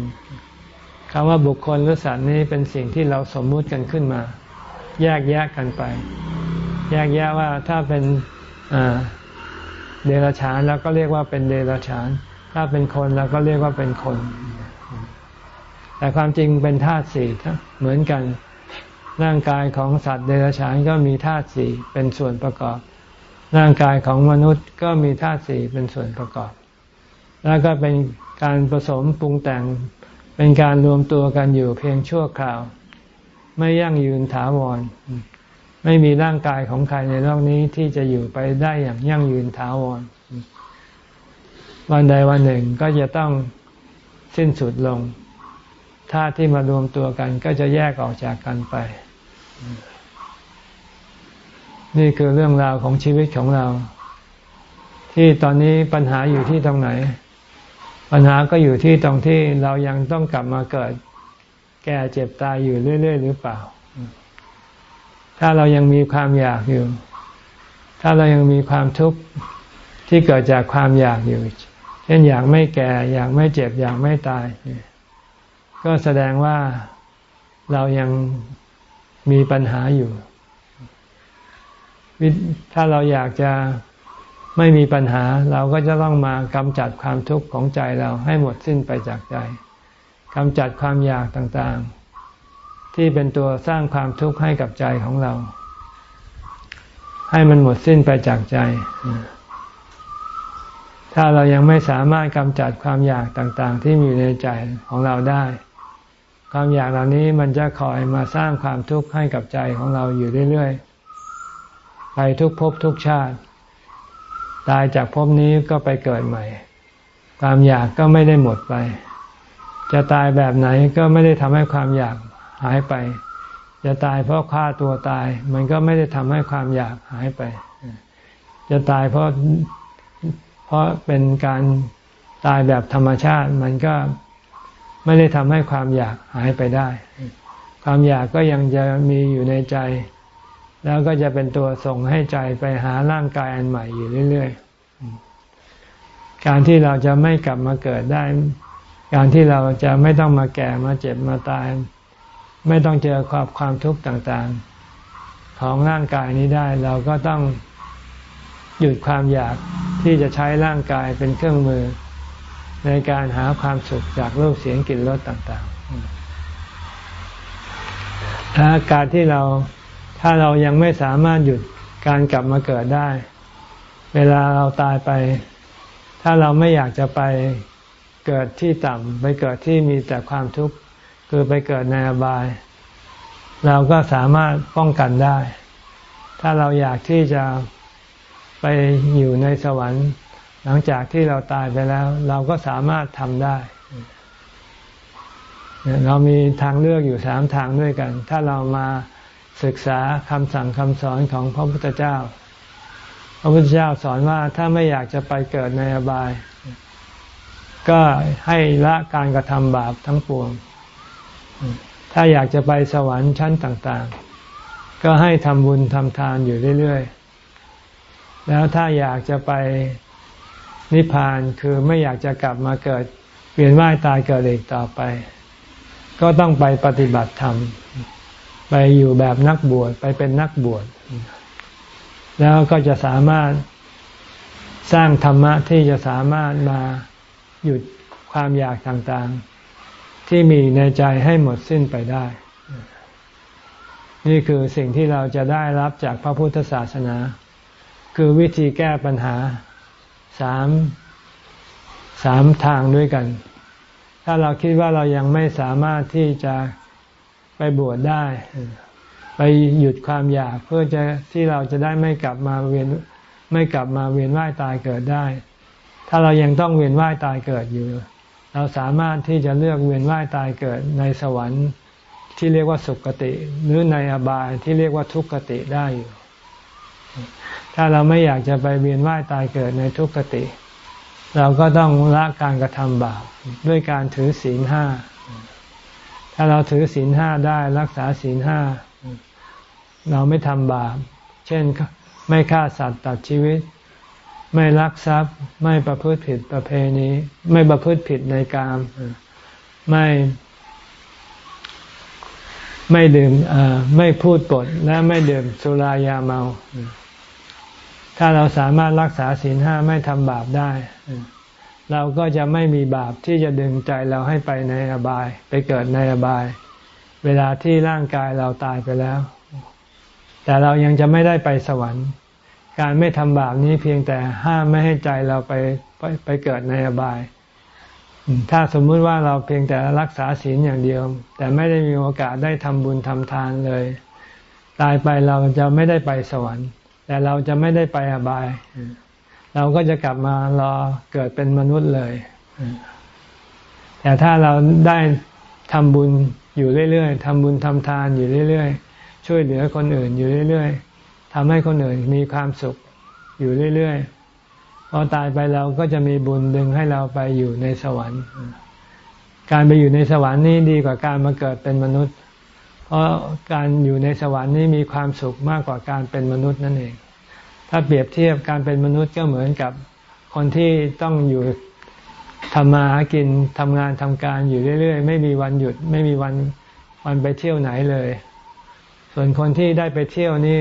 Speaker 1: คำว่าบุคคลหรือสัตว์นี้เป็นสิ่งที่เราสมมุติกันขึ้นมา แยกแยะกันไป แยกแยะว่าถ้าเป็นเดรัจฉานเราก็เรียกว่าเป็นเดรัจฉาน ถ้าเป็นคนเราก็เรียกว่าเป็นคน แต่ความจริงเป็นธาตุสี่เหมือนกันร่างกายของสัตว์เดรัจฉานก็มีธาตุสี่เป็นส่วนประกอบ ร่างกายของมนุษย์ก็มีธาตุสี่เป็นส่วนประกอบ แล้วก็เป็นการผสมปรุงแต่ง เป็นการรวมตัวกันอยู่เพียงชั่วคราว ไม่ยั่งยืนถาวร ไม่มีร่างกายของใครในโลกนี้ที่จะอยู่ไปได้อย่างยั่งยืนถาวร วันใดวันหนึ่งก็จะต้องสิ้นสุดลงธาตุที่มารวมตัวกันก็จะแยกออกจากกันไป นี่คือเรื่องราวของชีวิตของเรา ที่ตอนนี้ปัญหาอยู่ที่ตรงไหน ปัญหาก็อยู่ที่ตรงที่เรายังต้องกลับมาเกิด แก่เจ็บตายอยู่เรื่อย ๆ หรือเปล่า ถ้าเรายังมีความอยากอยู่ ถ้าเรายังมีความทุกข์ที่เกิดจากความอยากอยู่ เช่นอยากไม่แก่ อยากไม่เจ็บ อยากไม่ตายเนี่ยก็แสดงว่าเรายังมีปัญหาอยู่ ถ้าเราอยากจะไม่มีปัญหาเราก็จะต้องมากำจัดความทุกข์ของใจเราให้หมดสิ้นไปจากใจกำจัดความอยากต่างๆ ที่เป็นตัวสร้างความทุกข์ให้กับใจของเรา ให้มันหมดสิ้นไปจากใจ ถ้าเรายังไม่สามารถกำจัดความอยากต่างๆ ที่มีในใจของเราได้ ความอยากเหล่านี้มันจะคอยมาสร้างความทุกข์ให้กับใจของเราอยู่เรื่อยๆ ไปทุกภพทุกชาติ ตายจากภพนี้ก็ไปเกิดใหม่ ความอยากก็ไม่ได้หมดไป จะตายแบบไหนก็ไม่ได้ทำให้ความอยากหายไป จะตายเพราะฆ่าตัวตาย มันก็ไม่ได้ทำให้ความอยากหายไป จะตายเพราะเพราะเป็นการตายแบบธรรมชาติ มันก็ไม่ได้ทำให้ความอยากหายไปได้ ความอยากก็ยังจะมีอยู่ในใจ แล้วก็จะเป็นตัวส่งให้ใจไปหาร่างกายอันใหม่อยู่เรื่อย ๆ การที่เราจะไม่กลับมาเกิดได้ การที่เราจะไม่ต้องมาแก่มาเจ็บมาตาย ไม่ต้องเจอความความทุกข์ต่างๆ ของร่างกายนี้ได้ เราก็ต้องหยุดความอยากที่จะใช้ร่างกายเป็นเครื่องมือ ในการหาความสุขจากรูปเสียงกลิ่นรสต่างๆถ้าการที่เรา ถ้าเรายังไม่สามารถหยุดการกลับมาเกิดได้ เวลาเราตายไป ถ้าเราไม่อยากจะไปเกิดที่ต่ำไปเกิดที่มีแต่ความทุกข์คือไปเกิดในอบาย เราก็สามารถป้องกันได้ ถ้าเราอยากที่จะไปอยู่ในสวรรค์ หลังจากที่เราตายไปแล้ว เราก็สามารถทำได้ เรามีทางเลือกอยู่สามทางด้วยกัน ถ้าเรามา ศึกษาคำสั่งคำสอนของพระพุทธเจ้า พระพุทธเจ้าสอนว่าถ้าไม่อยากจะไปเกิดในอบาย ก็ให้ละการกระทำบาปทั้งปวง ถ้าอยากจะไปสวรรค์ชั้นต่าง ๆ ก็ให้ทำบุญทำทานอยู่เรื่อย ๆ แล้วถ้าอยากจะไปนิพพานคือไม่อยากจะกลับมาเกิดเปลี่ยนว่ายตายเกิดอีกต่อไป ก็ต้องไปปฏิบัติธรรม ไปอยู่แบบนักบวชไปเป็นนักบวชแล้วก็จะสามารถสร้างธรรมะที่จะสามารถมาหยุดความอยากต่างๆ ที่มีในใจให้หมดสิ้นไปได้ นี่คือสิ่งที่เราจะได้รับจากพระพุทธศาสนา คือวิธีแก้ปัญหาสามสามทางด้วยกัน ถ้าเราคิดว่าเรายังไม่สามารถที่จะ ไปบวชได้ ไปหยุดความอยากเพื่อจะที่เราจะได้ไม่กลับมาเวียนไม่กลับมาเวียนว่ายตายเกิดได้ ถ้าเรายังต้องเวียนว่ายตายเกิดอยู่ เราสามารถที่จะเลือกเวียนว่ายตายเกิดในสวรรค์ที่เรียกว่าสุคติ หรือในอบายที่เรียกว่าทุกขติได้อยู่ ถ้าเราไม่อยากจะไปเวียนว่ายตายเกิดในทุกขติ เราก็ต้องละการกระทำบาปด้วยการถือศีลห้า ถ้าเราถือศีลห้าได้รักษาศีลห้าเราไม่ทำบาป เช่นไม่ฆ่าสัตว์ตัดชีวิต ไม่ลักทรัพย์ ไม่ประพฤติผิดประเพณี ไม่ประพฤติผิดในกาม ไม่ ไม่ดื่มไม่พูดปดและไม่ดื่มสุรายาเมา ถ้าเราสามารถรักษาศีลห้าไม่ทำบาปได้ เราก็จะไม่มีบาปที่จะดึงใจเราให้ไปในอบาย ไปเกิดในอบาย เวลาที่ร่างกายเราตายไปแล้ว แต่เรายังจะไม่ได้ไปสวรรค์ การไม่ทำบาปนี้เพียงแต่ห้ามไม่ให้ใจเราไปไปไปเกิดในอบาย ถ้าสมมุติว่าเราเพียงแต่รักษาศีลอย่างเดียว แต่ไม่ได้มีโอกาสได้ทำบุญทำทานเลย ตายไปเราจะไม่ได้ไปสวรรค์ แต่เราจะไม่ได้ไปอบาย เราก็จะกลับมารอเกิดเป็นมนุษย์เลย แต่ถ้าเราได้ทำบุญอยู่เรื่อยๆทำบุญทำทานอยู่เรื่อยๆ ช่วยเหลือคนอื่นอยู่เรื่อยๆทำให้คนอื่นมีความสุขอยู่เรื่อยๆ พอตายไปเราก็จะมีบุญดึงให้เราไปอยู่ในสวรรค์ การไปอยู่ในสวรรค์นี่ดีกว่าการมาเกิดเป็นมนุษย์ เพราะการอยู่ในสวรรค์นี่มีความสุขมากกว่าการเป็นมนุษย์นั่นเอง ถ้าเปรียบเทียบการเป็นมนุษย์ก็เหมือนกับคนที่ต้องอยู่ทำมาหากินทำงานทำการอยู่เรื่อย ๆ ไม่มีวันหยุด ไม่มีวันวันไปเที่ยวไหนเลย ส่วนคนที่ได้ไปเที่ยวนี้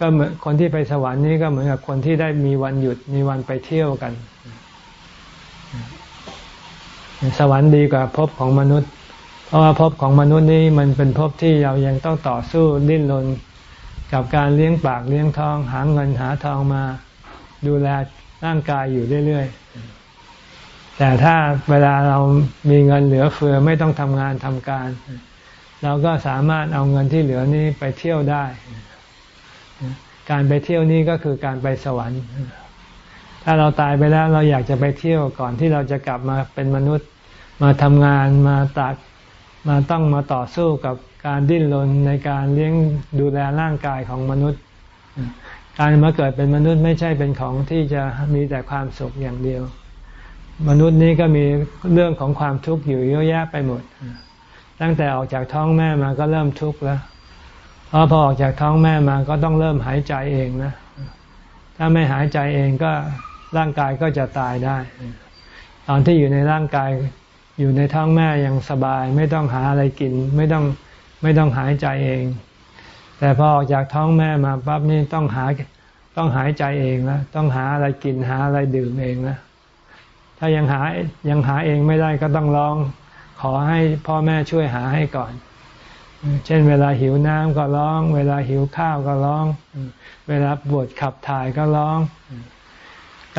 Speaker 1: ก็เหมือนคนที่ไปสวรรค์นี้ก็เหมือนกับคนที่ได้มีวันหยุดมีวันไปเที่ยวกัน สวรรค์ดีกว่าภพของมนุษย์ เพราะว่าภพของมนุษย์นี้มันเป็นภพที่เรายังต้องต่อสู้ดิ้นรน กับการเลี้ยงปากเลี้ยงท้องหาเงินหาทองมา ดูแลร่างกายอยู่เรื่อยๆ แต่ถ้าเวลาเรามีเงินเหลือเฟือไม่ต้องทำงานทำการ เราก็สามารถเอาเงินที่เหลือนี้ไปเที่ยวได้ การไปเที่ยวนี้ก็คือการไปสวรรค์ ถ้าเราตายไปแล้วเราอยากจะไปเที่ยวก่อนที่เราจะกลับมาเป็นมนุษย์มาทำงานมาตัดมาต้องมาต่อสู้กับ การดิ้นรนในการเลี้ยงดูแลร่างกายของมนุษย์ การมาเกิดเป็นมนุษย์ไม่ใช่เป็นของที่จะมีแต่ความสุขอย่างเดียว มนุษย์นี้ก็มีเรื่องของความทุกข์อยู่เยอะแยะไปหมด ตั้งแต่ออกจากท้องแม่มาก็เริ่มทุกข์แล้วเพราะพอออกจากท้องแม่มาก็ต้องเริ่มหายใจเองนะ ถ้าไม่หายใจเองก็ร่างกายก็จะตายได้ ตอนที่อยู่ในร่างกายอยู่ในท้องแม่ยังสบาย ไม่ต้องหาอะไรกิน ไม่ต้อง ไม่ต้องหายใจเอง แต่พอออกจากท้องแม่มาปั๊บนี่ต้องหาต้องหายใจเองแล้วต้องหาอะไรกินหาอะไรดื่มเองนะถ้ายังหายังหาเองไม่ได้ก็ต้องร้อง ขอให้พ่อแม่ช่วยหาให้ก่อน เช่น เวลาหิวน้ำก็ร้อง เวลาหิวข้าวก็ร้อง เวลาปวดขับถ่ายก็ร้อง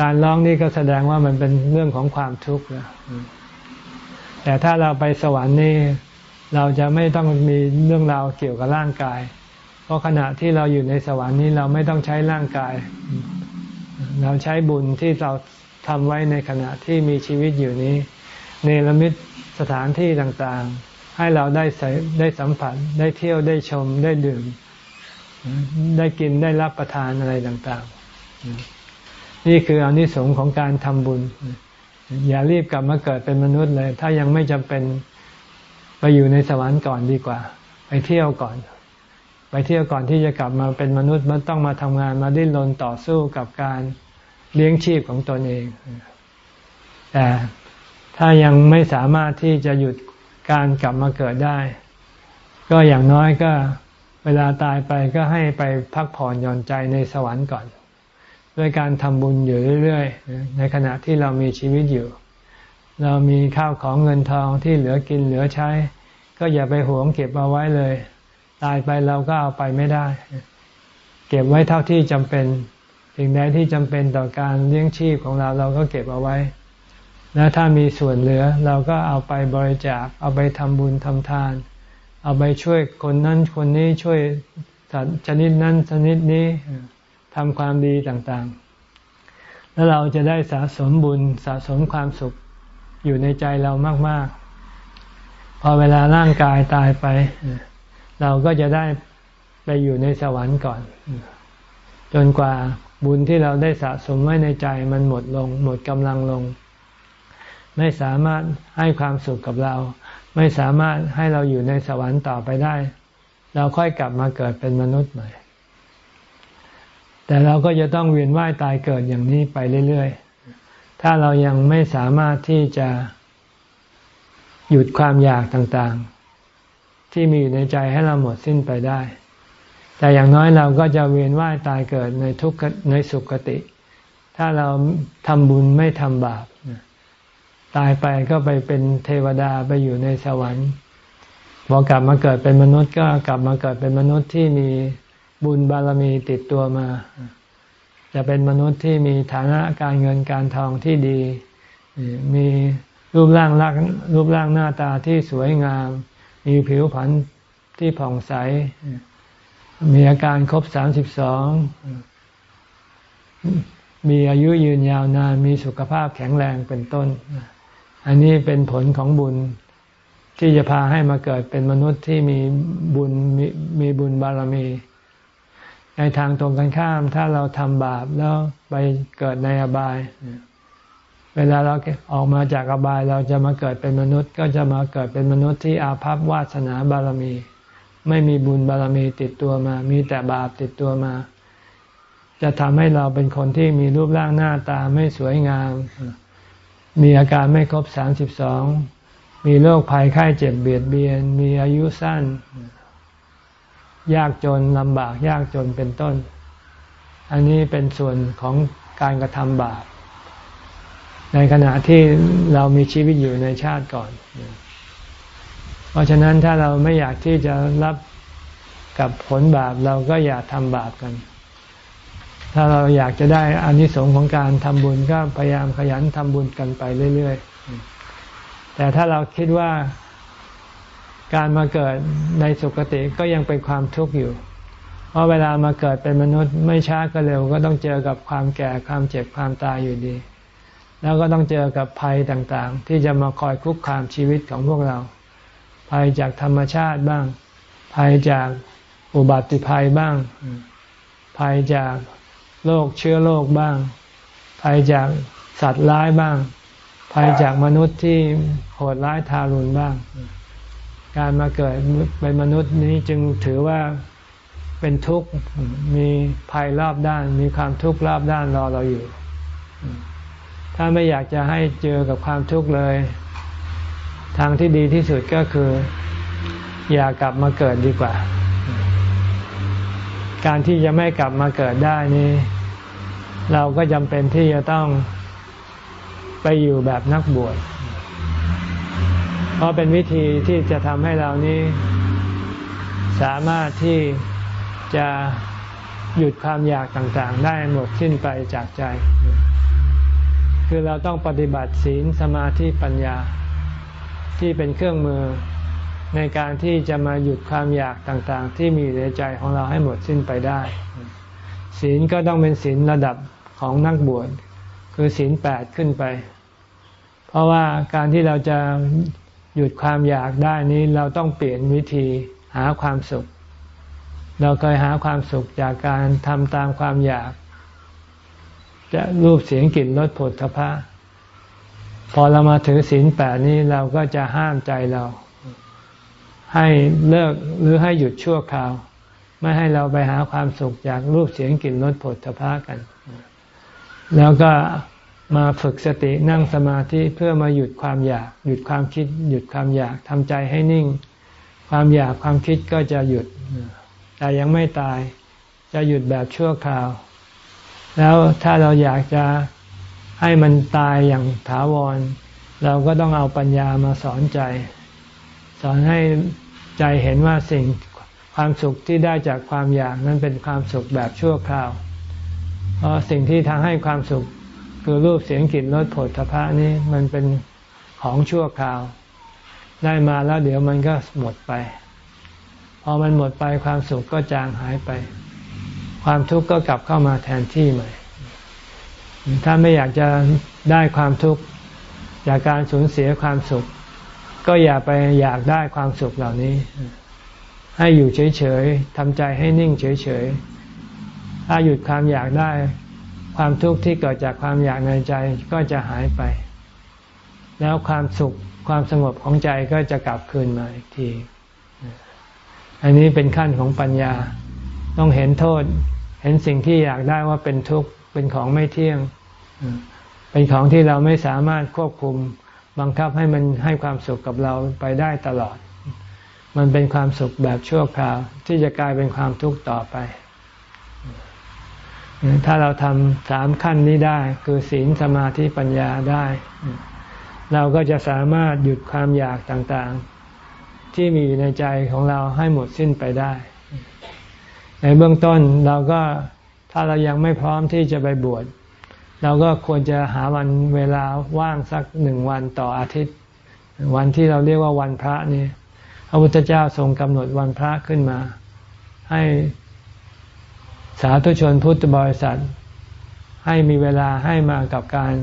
Speaker 1: การร้องนี่ก็แสดงว่ามันเป็นเรื่องของความทุกข์นะแต่ถ้าเราไปสวรรค์นี่ เราจะไม่ต้องมีเรื่องราวเกี่ยวกับร่างกาย เพราะขณะที่เราอยู่ในสวรรค์นี้เราไม่ต้องใช้ร่างกาย เราใช้บุญที่เราทำไว้ในขณะที่มีชีวิตอยู่นี้ เนรมิตสถานที่ต่างๆ ให้เราได้ได้สัมผัส ได้เที่ยวได้ชมได้ดื่ม ได้กินได้รับประทานอะไรต่างๆ นี่คืออนิสงส์ของการทำบุญ อย่ารีบกลับมาเกิดเป็นมนุษย์เลย ถ้ายังไม่จำเป็น ไปอยู่ในสวรรค์ก่อนดีกว่า ไปเที่ยวก่อน ไปเที่ยวก่อนที่จะกลับมาเป็นมนุษย์มันต้องมาทำงานมาดิ้นรนต่อสู้กับการเลี้ยงชีพของตนเอง แต่ถ้ายังไม่สามารถที่จะหยุดการกลับมาเกิดได้ ก็อย่างน้อยก็เวลาตายไปก็ให้ไปพักผ่อนหย่อนใจในสวรรค์ก่อน ด้วยการทำบุญอยู่เรื่อย ๆ ในขณะที่เรามีชีวิตอยู่ เรามีข้าวของเงินทองที่เหลือกินเหลือใช้ ก็อย่าไปหวงเก็บเอาไว้เลย ตายไปเราก็เอาไปไม่ได้ เก็บไว้เท่าที่จำเป็นสิ่งใดที่จำเป็นต่อการเลี้ยงชีพของเราเราก็เก็บเอาไว้ แล้วถ้ามีส่วนเหลือเราก็เอาไปบริจาค เอาไปทำบุญทำทาน เอาไปช่วยคนนั้นคนนี้ช่วยสัตว์ชนิดนั้นชนิดนี้ทำความดีต่างๆ แล้วเราจะได้สะสมบุญสะสมความสุข อยู่ในใจเรามาก ๆ พอเวลาร่างกายตายไป เราก็จะได้ไปอยู่ในสวรรค์ก่อน จนกว่าบุญที่เราได้สะสมไว้ในใจมันหมดลง หมดกำลังลง ไม่สามารถให้ความสุขกับเรา ไม่สามารถให้เราอยู่ในสวรรค์ต่อไปได้ เราค่อยกลับมาเกิดเป็นมนุษย์ใหม่ แต่เราก็จะต้องเวียนว่ายตายเกิดอย่างนี้ไปเรื่อยๆ ถ้าเรายังไม่สามารถที่จะหยุดความอยากต่างๆ ที่มีอยู่ในใจให้เราหมดสิ้นไปได้ แต่อย่างน้อยเราก็จะเวียนว่ายตายเกิดในทุกในสุคติ ถ้าเราทำบุญไม่ทำบาปตายไปก็ไปเป็นเทวดาไปอยู่ในสวรรค์พอกลับมาเกิดเป็นมนุษย์ก็กลับมาเกิดเป็นมนุษย์ที่มีบุญบารมีติดตัวมา จะเป็นมนุษย์ที่มีฐานะการเงินการทองที่ดี มีรูปร่างรักรูปร่างหน้าตาที่สวยงาม มีผิวพรรณที่ผ่องใส มีอาการครบสามสิบสองมีอายุยืนยาวนาน มีสุขภาพแข็งแรงเป็นต้น อันนี้เป็นผลของบุญที่จะพาให้มาเกิดเป็นมนุษย์ที่มีบุญมมีบุญบารมี ในทางตรงกันข้าม ถ้าเราทำบาปแล้วไปเกิดในอบาย เวลาเราออกมาจากอบายเราจะมาเกิดเป็นมนุษย์ ก็จะมาเกิดเป็นมนุษย์ที่อาภัพวาสนาบารมี ไม่มีบุญบารมีติดตัวมา มีแต่บาปติดตัวมา จะทำให้เราเป็นคนที่มีรูปร่างหน้าตาไม่สวยงาม มีอาการไม่ครบสามสิบสองมีโรคภัยไข้เจ็บเบียดเบียน มีอายุสั้น ยากจนลำบากยากจนเป็นต้น อันนี้เป็นส่วนของการกระทำบาป ในขณะที่เรามีชีวิตอยู่ในชาติก่อน เพราะฉะนั้นถ้าเราไม่อยากที่จะรับกับผลบาปเราก็อย่าทำบาปกัน ถ้าเราอยากจะได้อานิสงส์ของการทำบุญก็พยายามขยันทำบุญกันไปเรื่อย ๆ แต่ถ้าเราคิดว่า การมาเกิดในสุคติก็ยังเป็นความทุกข์อยู่ เพราะเวลามาเกิดเป็นมนุษย์ไม่ช้าก็เร็วก็ต้องเจอกับความแก่ความเจ็บความตายอยู่ดี แล้วก็ต้องเจอกับภัยต่างๆ ที่จะมาคอยคุกคามชีวิตของพวกเรา ภัยจากธรรมชาติบ้าง ภัยจากอุบัติภัยบ้าง ภัยจากโรคเชื้อโรคบ้าง ภัยจากสัตว์ร้ายบ้าง ภัยจากมนุษย์ที่โหดร้ายทารุณบ้าง การมาเกิดเป็นมนุษย์นี้จึงถือว่าเป็นทุกข์มีภัยรอบด้าน มีความทุกข์รอบด้านรอเราอยู่ ถ้าไม่อยากจะให้เจอกับความทุกข์เลย ทางที่ดีที่สุดก็คือ อย่ากลับมาเกิดดีกว่า การที่จะไม่กลับมาเกิดได้นี้ เราก็จำเป็นที่จะต้องไปอยู่แบบนักบวช เพราะเป็นวิธีที่จะทำให้เรานี้ สามารถที่จะหยุดความอยากต่างๆ ได้หมดสิ้นไปจากใจ คือเราต้องปฏิบัติศีลสมาธิปัญญาที่เป็นเครื่องมือในการที่จะมาหยุดความอยากต่างๆ ที่มีในใจของเราให้หมดสิ้นไปได้ ศีลก็ต้องเป็นศีลระดับของนักบวชคือศีลแปดขึ้นไป เพราะว่าการที่เราจะ หยุดความอยากได้นี้เราต้องเปลี่ยนวิธีหาความสุข เราเคยหาความสุขจากการทำตามความอยาก จะรูปเสียงกลิ่นรสผลทพะพอเรามาถือศีลแปดนี้เราก็จะห้ามใจเรา ให้เลิกหรือให้หยุดชั่วคราว ไม่ให้เราไปหาความสุขจากรูปเสียงกลิ่นรสผลทพะกัน แล้วก็ มาฝึกสตินั่งสมาธิเพื่อมาหยุดความอยาก หยุดความคิด หยุดความอยากทำใจให้นิ่ง ความอยากความคิดก็จะหยุด แต่ยังไม่ตาย จะหยุดแบบชั่วคราว แล้วถ้าเราอยากจะให้มันตายอย่างถาวร เราก็ต้องเอาปัญญามาสอนใจ สอนให้ใจเห็นว่าสิ่งความสุขที่ได้จากความอยากนั้นเป็นความสุขแบบชั่วคราว เพราะสิ่งที่ทางให้ความสุข คือรูปเสียงกลิ่นรสผลทพะนี้มันเป็นของชั่วคราว ได้มาแล้วเดี๋ยวมันก็หมดไป พอมันหมดไปความสุขก็จางหายไป ความทุกข์ก็กลับเข้ามาแทนที่ใหม่ ถ้าไม่อยากจะได้ความทุกข์จากการสูญเสียความสุข ก็อย่าไปอยากได้ความสุขเหล่านี้ ให้อยู่เฉยๆทำใจให้นิ่งเฉยๆถ้าหยุดความอยากได้ ความทุกข์ที่เกิดจากความอยากในใจก็จะหายไป แล้วความสุขความสงบของใจก็จะกลับคืนมาอีกที อันนี้เป็นขั้นของปัญญา ต้องเห็นโทษ เห็นสิ่งที่อยากได้ว่าเป็นทุกข์ เป็นของไม่เที่ยง เป็นของที่เราไม่สามารถควบคุมบังคับให้มันให้ความสุขกับเราไปได้ตลอด มันเป็นความสุขแบบชั่วคราวที่จะกลายเป็นความทุกข์ต่อไป ถ้าเราทำสามขั้นนี้ได้ คือศีลสมาธิปัญญาได้ เราก็จะสามารถหยุดความอยากต่างๆ ที่มีในใจของเราให้หมดสิ้นไปได้ ในเบื้องต้นเราก็ถ้าเรายังไม่พร้อมที่จะไปบวชเราก็ควรจะหาวันเวลาว่างสักหนึ่งวันต่ออาทิตย์ วันที่เราเรียกว่าวันพระนี่พระพุทธเจ้าทรงกำหนดวันพระขึ้นมา ให้ สาธุชนพุทธบริษัท ให้มีเวลาให้มากับการ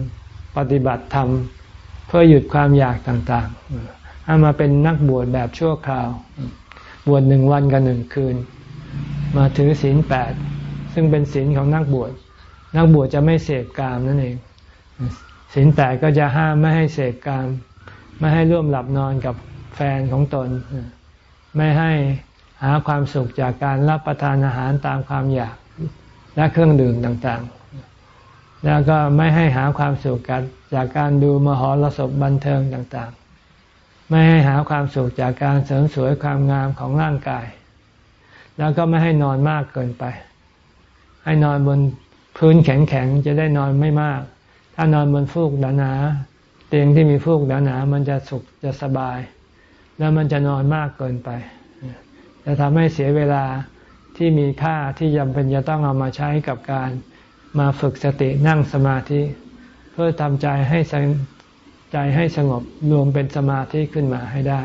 Speaker 1: ปฏิบัติธรรม เพื่อหยุดความอยากต่างๆให้มาเป็นนักบวชแบบชั่วคราว บวชหนึ่งวันกับหนึ่งคืน มาถือศีลแปดซึ่งเป็นศีลของนักบวช นักบวชจะไม่เสพกามนั่นเองศีลแปดก็จะห้ามไม่ให้เสพกามไม่ให้ร่วมหลับนอนกับแฟนของตน ไม่ให้หาความสุขจากการรับประทานอาหารตามความอยาก และเครื่องดื่มต่างๆ แล้วก็ไม่ให้หาความสุขกันจากการดูมหรสพบันเทิงต่างๆ ไม่ให้หาความสุขจากการเสริมสวยความงามของร่างกาย แล้วก็ไม่ให้นอนมากเกินไป ให้นอนบนพื้นแข็งๆ จะได้นอนไม่มาก ถ้านอนบนฟูกหนาๆ เตียงที่มีฟูกหนาๆ มันจะสุขจะสบาย แล้วมันจะนอนมากเกินไป จะทำให้เสียเวลา ที่มีค่าที่จำเป็นจะต้องเอามาใช้กับการมาฝึกสตินั่งสมาธิ เพื่อทำใจให้ใจให้สงบรวมเป็นสมาธิขึ้นมาให้ได้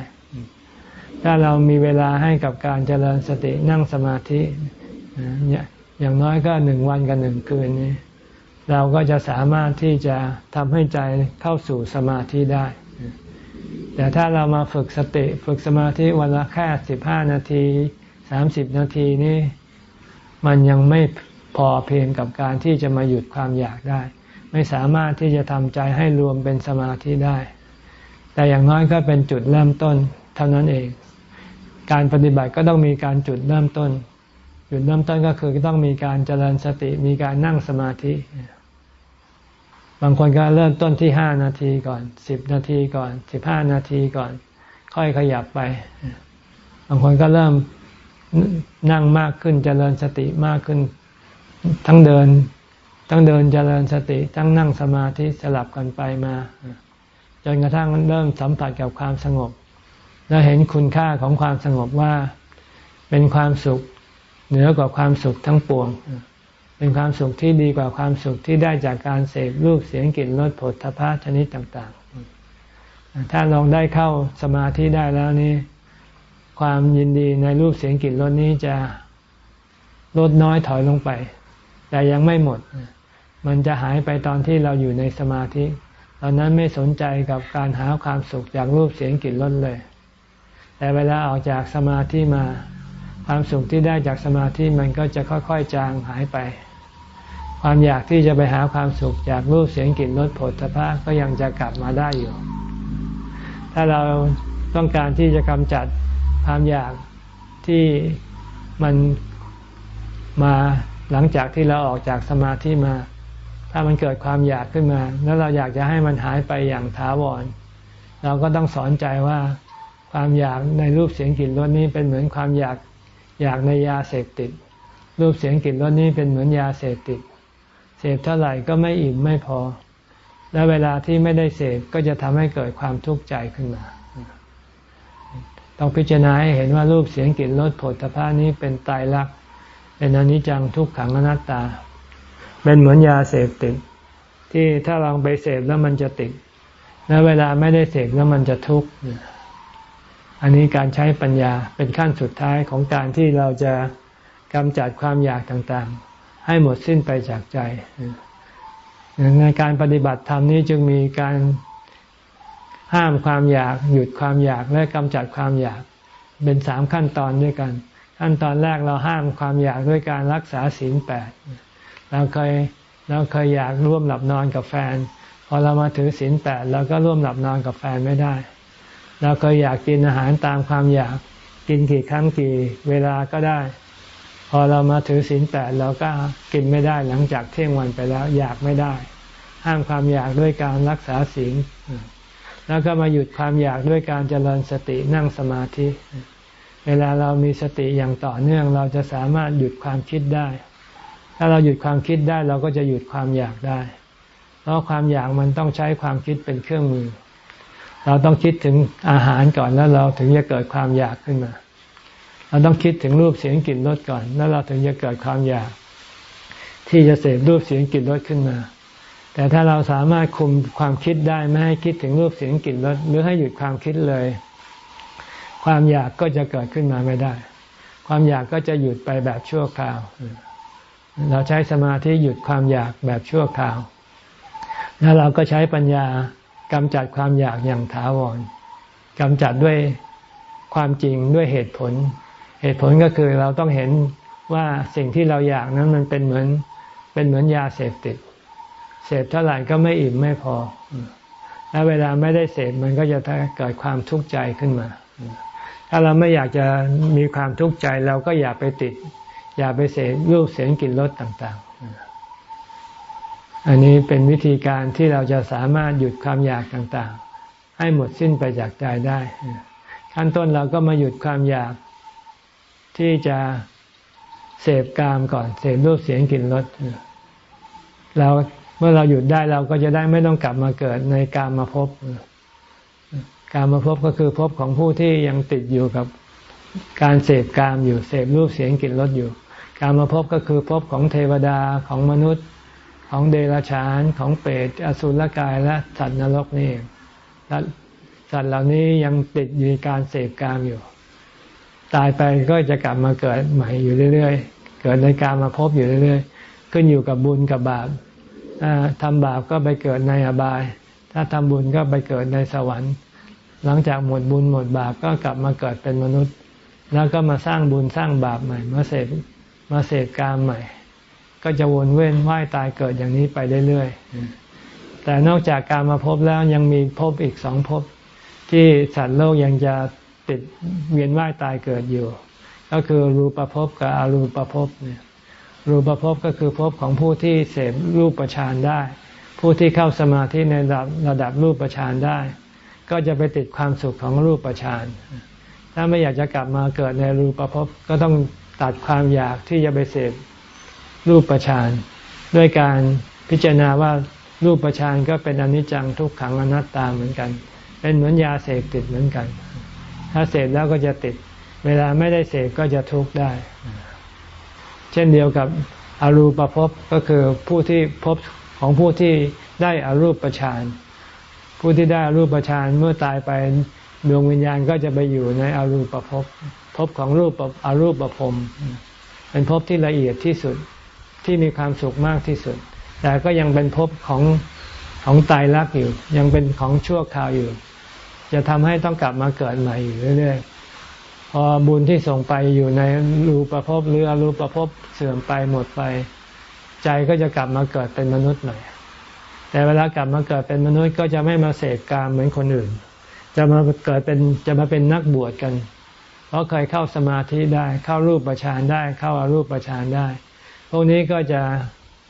Speaker 1: ถ้าเรามีเวลาให้กับการเจริญสตินั่งสมาธิอย่างน้อยก็หนึ่งวันกับหนึ่งคืนนี้ เราก็จะสามารถที่จะทำให้ใจเข้าสู่สมาธิได้ แต่ถ้าเรามาฝึกสติ ฝึกสมาธิวันละแค่สิบห้านาที สามสิบนาทีนี้ มันยังไม่พอเพียงกับการที่จะมาหยุดความอยากได้ ไม่สามารถที่จะทำใจให้รวมเป็นสมาธิได้ แต่อย่างน้อยก็เป็นจุดเริ่มต้นเท่านั้นเอง การปฏิบัติก็ต้องมีการจุดเริ่มต้น จุดเริ่มต้นก็คือต้องมีการเจริญสติมีการนั่งสมาธิ บางคนก็เริ่มต้นที่ห้านาทีก่อนสิบนาทีก่อนสิบห้านาทีก่อน ค่อยขยับไป บางคนก็เริ่ม นั่งมากขึ้นเจริญสติมากขึ้น ทั้งเดิน ทั้งเดินเจริญสติ ทั้งนั่งสมาธิสลับกันไปมาจนกระทั่งเริ่มสัมผัสกับความสงบ แล้วเห็นคุณค่าของความสงบว่าเป็นความสุขเหนือกว่าความสุขทั้งปวง เป็นความสุขที่ดีกว่าความสุขที่ได้จากการเสพรูปเสียงกลิ่นรสผลทพะชนิดต่าง ๆ ถ้าลองได้เข้าสมาธิได้แล้วนี้ ความยินดีในรูปเสียงกลิ่นรสนี้จะลดน้อยถอยลงไป แต่ยังไม่หมด มันจะหายไปตอนที่เราอยู่ในสมาธิตอนนั้นไม่สนใจกับการหาความสุขจากรูปเสียงกลิ่นรสเลย แต่เวลาออกจากสมาธิมา ความสุขที่ได้จากสมาธิมันก็จะค่อยๆจางหายไป ความอยากที่จะไปหาความสุขจากรูปเสียงกลิ่นรสผลพระก็ยังจะกลับมาได้อยู่ ถ้าเราต้องการที่จะกำจัด ความอยากที่มันมาหลังจากที่เราออกจากสมาธิมา ถ้ามันเกิดความอยากขึ้นมา แล้วเราอยากจะให้มันหายไปอย่างถาวร เราก็ต้องสอนใจว่าความอยากในรูปเสียงกลิ่นรสนี้เป็นเหมือนความอยากอยากในยาเสพติด รูปเสียงกลิ่นรสนี้เป็นเหมือนยาเสพติด เสพเท่าไหร่ก็ไม่อิ่มไม่พอ และเวลาที่ไม่ได้เสพก็จะทำให้เกิดความทุกข์ใจขึ้นมา ต้องพิจารณาให้เห็นว่ารูปเสียงกลิ่นรสผลพานี้เป็นตายรักเป็นอนิจจังทุกขังอนัตตา เป็นเหมือนยาเสพติด ที่ถ้าลองไปเสพแล้วมันจะติด และเวลาไม่ได้เสพแล้วมันจะทุกข์อันนี้การใช้ปัญญาเป็นขั้นสุดท้ายของการที่เราจะกำจัดความอยากต่างๆ ให้หมดสิ้นไปจากใจในการปฏิบัติธรรมนี้จึงมีการ ห้ามความอยาก หยุดความอยากและกำจัดความอยากเป็นสามขั้นตอนด้วยกัน ขั้นตอนแรกเราห้ามความอยากด้วยการรักษาศีลแปดเราเคยเราเคยอยากร่วมหลับนอนกับแฟน พอเรามาถือศีลแปดเราก็ร่วมหลับนอนกับแฟนไม่ได้ เราเคยอยากกินอาหารตามความอยากกินกี่ครั้งกี่เวลาก็ได้ พอเรามาถือศีลแปดเราก็กินไม่ได้หลังจากเที่ยงวันไปแล้วอยากไม่ได้ ห้ามความอยากด้วยการรักษาศีล แล้วก็มาหยุดความอยากด้วยการเจริญสตินั่งสมาธิ เวลาเรามีสติอย่างต่อเนื่อง เราจะสามารถหยุดความคิดได้ ถ้าเราหยุดความคิดได้เราก็จะหยุดความอยากได้ เพราะความอยากมันต้องใช้ความคิดเป็นเครื่องมือ เราต้องคิดถึงอาหารก่อนแล้วเราถึงจะเกิดความอยากขึ้นมา เราต้องคิดถึงรูปเสียงกลิ่นรสก่อน แล้วเราถึงจะเกิดความอยาก ที่จะเสพรูปเสียงกลิ่นรสขึ้นมา แต่ถ้าเราสามารถคุมความคิดได้ไม่ให้คิดถึงรูปเสียงกลิ่นรสหรือให้หยุดความคิดเลย ความอยากก็จะเกิดขึ้นมาไม่ได้ ความอยากก็จะหยุดไปแบบชั่วคราว เราใช้สมาธิหยุดความอยากแบบชั่วคราว แล้วเราก็ใช้ปัญญากำจัดความอยากอย่างถาวรกำจัดด้วยความจริงด้วยเหตุผล เหตุผลก็คือเราต้องเห็นว่าสิ่งที่เราอยากนั้นมันเป็นเหมือนเป็นเหมือนยาเสพติด เสพเท่าไหร่ก็ไม่อิ่มไม่พอ และเวลาไม่ได้เสพมันก็จะเกิดความทุกข์ใจขึ้นมา ถ้าเราไม่อยากจะมีความทุกข์ใจเราก็อย่าไปติด อย่าไปเสพรูปเสียงกลิ่นรสต่างๆ อันนี้เป็นวิธีการที่เราจะสามารถหยุดความอยากต่างๆ ให้หมดสิ้นไปจากใจได้ ขั้นต้นเราก็มาหยุดความอยากที่จะเสพกามก่อนเสพรูปเสียงกลิ่นรสเรา เมื่อเราหยุดได้เราก็จะได้ไม่ต้องกลับมาเกิดในกามมาพบ การมาพบก็คือพบของผู้ที่ยังติดอยู่กับการเสพกามอยู่เสพรูปเสียงกลิ่นรสอยู่ การมาพบก็คือพบของเทวดาของมนุษย์ของเดรัจฉานของเปรตอสุรกายและสัตว์นรกนี่และสัตว์เหล่านี้ยังติดอยู่การเสพกามอยู่ ตายไปก็จะกลับมาเกิดใหม่อยู่เรื่อยๆ เกิดในการมาพบอยู่เรื่อยๆ ขึ้นอยู่กับบุญกับบาป ทำบาปก็ไปเกิดในอบาย ถ้าทำบุญก็ไปเกิดในสวรรค์ หลังจากหมดบุญหมดบาปก็กลับมาเกิดเป็นมนุษย์ แล้วก็มาสร้างบุญสร้างบาปใหม่ มาเสพมาเสพกามใหม่ ก็จะวนเวียนว่ายตายเกิดอย่างนี้ไปเรื่อยๆแต่นอกจากการมาพบแล้วยังมีพบอีกสองพบ ที่สัตว์โลกยังจะติดเวียนว่ายตายเกิดอยู่ ก็คือรูปภพกับอรูปภพเนี่ย รูปภพก็คือภพของผู้ที่เสพรูปประชานได้ ผู้ที่เข้าสมาธิในระดับระดับรูปประชานได้ ก็จะไปติดความสุขของรูปประชานถ้าไม่อยากจะกลับมาเกิดในรูปภพก็ต้องตัดความอยากที่จะไปเสพรูปประชานด้วยการพิจารณาว่ารูปประชานก็เป็นอนิจจังทุกขังอนัตตาเหมือนกัน เป็นเหมือนยาเสพติดเหมือนกัน ถ้าเสพแล้วก็จะติด เวลาไม่ได้เสพก็จะทุกข์ได้ เช่นเดียวกับอรูปภพก็คือผู้ที่พบของผู้ที่ได้อรูปประชานผู้ที่ได้อรูปประชานเมื่อตายไปดวงวิญญาณก็จะไปอยู่ในอรูปภพภพของรูปอรูปประพรมเป็นภพที่ละเอียดที่สุดที่มีความสุขมากที่สุด แต่ก็ยังเป็นภพของของตายรักอยู่ ยังเป็นของชั่วคราวอยู่ จะทำให้ต้องกลับมาเกิดใหม่อยู่เรื่อยๆ พอบุญที่ส่งไปอยู่ในรูปภพหรืออรูปภพเสื่อมไปหมดไป ใจก็จะกลับมาเกิดเป็นมนุษย์ใหม่ แต่เวลากลับมาเกิดเป็นมนุษย์ก็จะไม่มาเสกกามเหมือนคนอื่น จะมาเกิดเป็นจะมาเป็นนักบวชกัน เพราะเคยเข้าสมาธิได้ เข้ารูปประชานได้ เข้าอารูปประชานได้ พวกนี้ก็จะ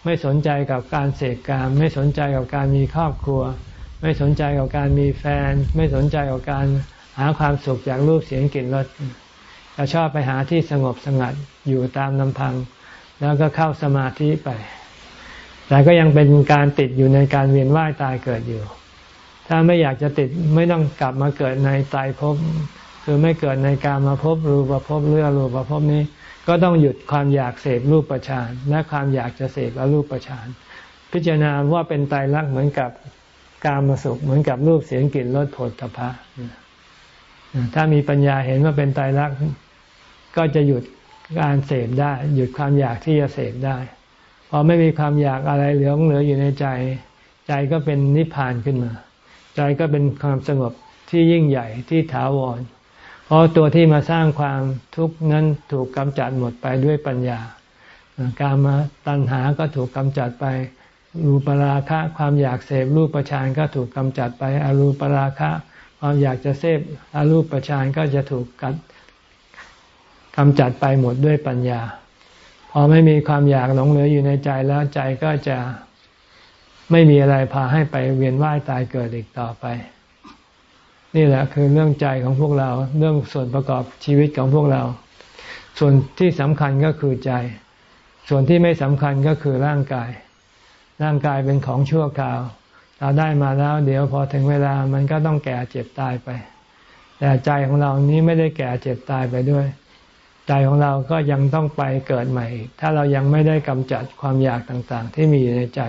Speaker 1: ไม่สนใจกับการเสกการไม่สนใจกับการมีครอบครัว ไม่สนใจกับการมีแฟน ไม่สนใจกับการ หาความสุขจากรูปเสียงกลิ่นรสจะชอบไปหาที่สงบสงัดอยู่ตามลำพัง แล้วก็เข้าสมาธิไป แต่ก็ยังเป็นการติดอยู่ในการเวียนว่ายตายเกิดอยู่ ถ้าไม่อยากจะติดไม่ต้องกลับมาเกิดในตายภพคือไม่เกิดในการมาพบรูปภพเรือรูปภพนี้ ก็ต้องหยุดความอยากเสพรูปประชานและความอยากจะเสพอรูปประชานพิจารณาว่าเป็นไตรลักเหมือนกับการมาสุขเหมือนกับรูปเสียงกลิ่นรสผลตภะ ถ้ามีปัญญาเห็นว่าเป็นไตรลักก็จะหยุดการเสพได้ หยุดความอยากที่จะเสพได้ พอไม่มีความอยากอะไรเหลือเหลืออยู่ในใจ ใจก็เป็นนิพพานขึ้นมา ใจก็เป็นความสงบที่ยิ่งใหญ่ที่ถาวร เพราะตัวที่มาสร้างความทุกข์นั้นถูกกำจัดหมดไปด้วยปัญญา การมาตัณหาก็ถูกกำจัดไป รูปราคะความอยากเสพรูปประชานก็ถูกกำจัดไป อรูปราคะ ความอยากจะเสพอรูปประชานก็จะถูกกัดกำจัดไปหมดด้วยปัญญา พอไม่มีความอยากหลงเหลืออยู่ในใจแล้วใจก็จะไม่มีอะไรพาให้ไปเวียนว่ายตายเกิดอีกต่อไป นี่แหละคือเรื่องใจของพวกเรา เรื่องส่วนประกอบชีวิตของพวกเรา ส่วนที่สำคัญก็คือใจ ส่วนที่ไม่สำคัญก็คือร่างกาย ร่างกายเป็นของชั่วคราว เราได้มาแล้ว เดี๋ยวพอถึงเวลามันก็ต้องแก่เจ็บตายไป แต่ใจของเรานี้ไม่ได้แก่เจ็บตายไปด้วย ใจของเราก็ยังต้องไปเกิดใหม่ถ้าเรายังไม่ได้กำจัดความอยากต่างๆ ที่มีอยู่ในใจ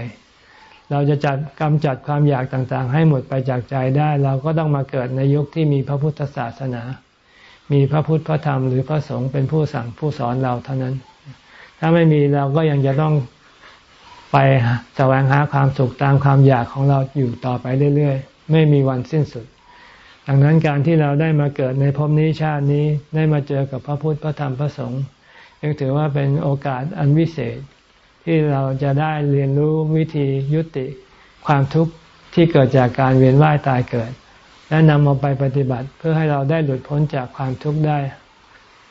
Speaker 1: เราจะจัดกำจัดความอยากต่างๆ ให้หมดไปจากใจได้ เราก็ต้องมาเกิดในยุคที่มีพระพุทธศาสนา มีพระพุทธพระธรรมหรือพระสงฆ์เป็นผู้สั่งผู้สอนเราเท่านั้น ถ้าไม่มีเราก็ยังจะต้อง ไปแสวงหาความสุขตามความอยากของเราอยู่ต่อไปเรื่อยๆ ไม่มีวันสิ้นสุด ดังนั้นการที่เราได้มาเกิดในภพนี้ชาตินี้ได้มาเจอกับพระพุทธพระธรรมพระสงฆ์ยังถือว่าเป็นโอกาสอันวิเศษ ที่เราจะได้เรียนรู้วิธียุติความทุกข์ที่เกิดจากการเวียนว่ายตายเกิด และนำมาไปปฏิบัติเพื่อให้เราได้หลุดพ้นจากความทุกข์ได้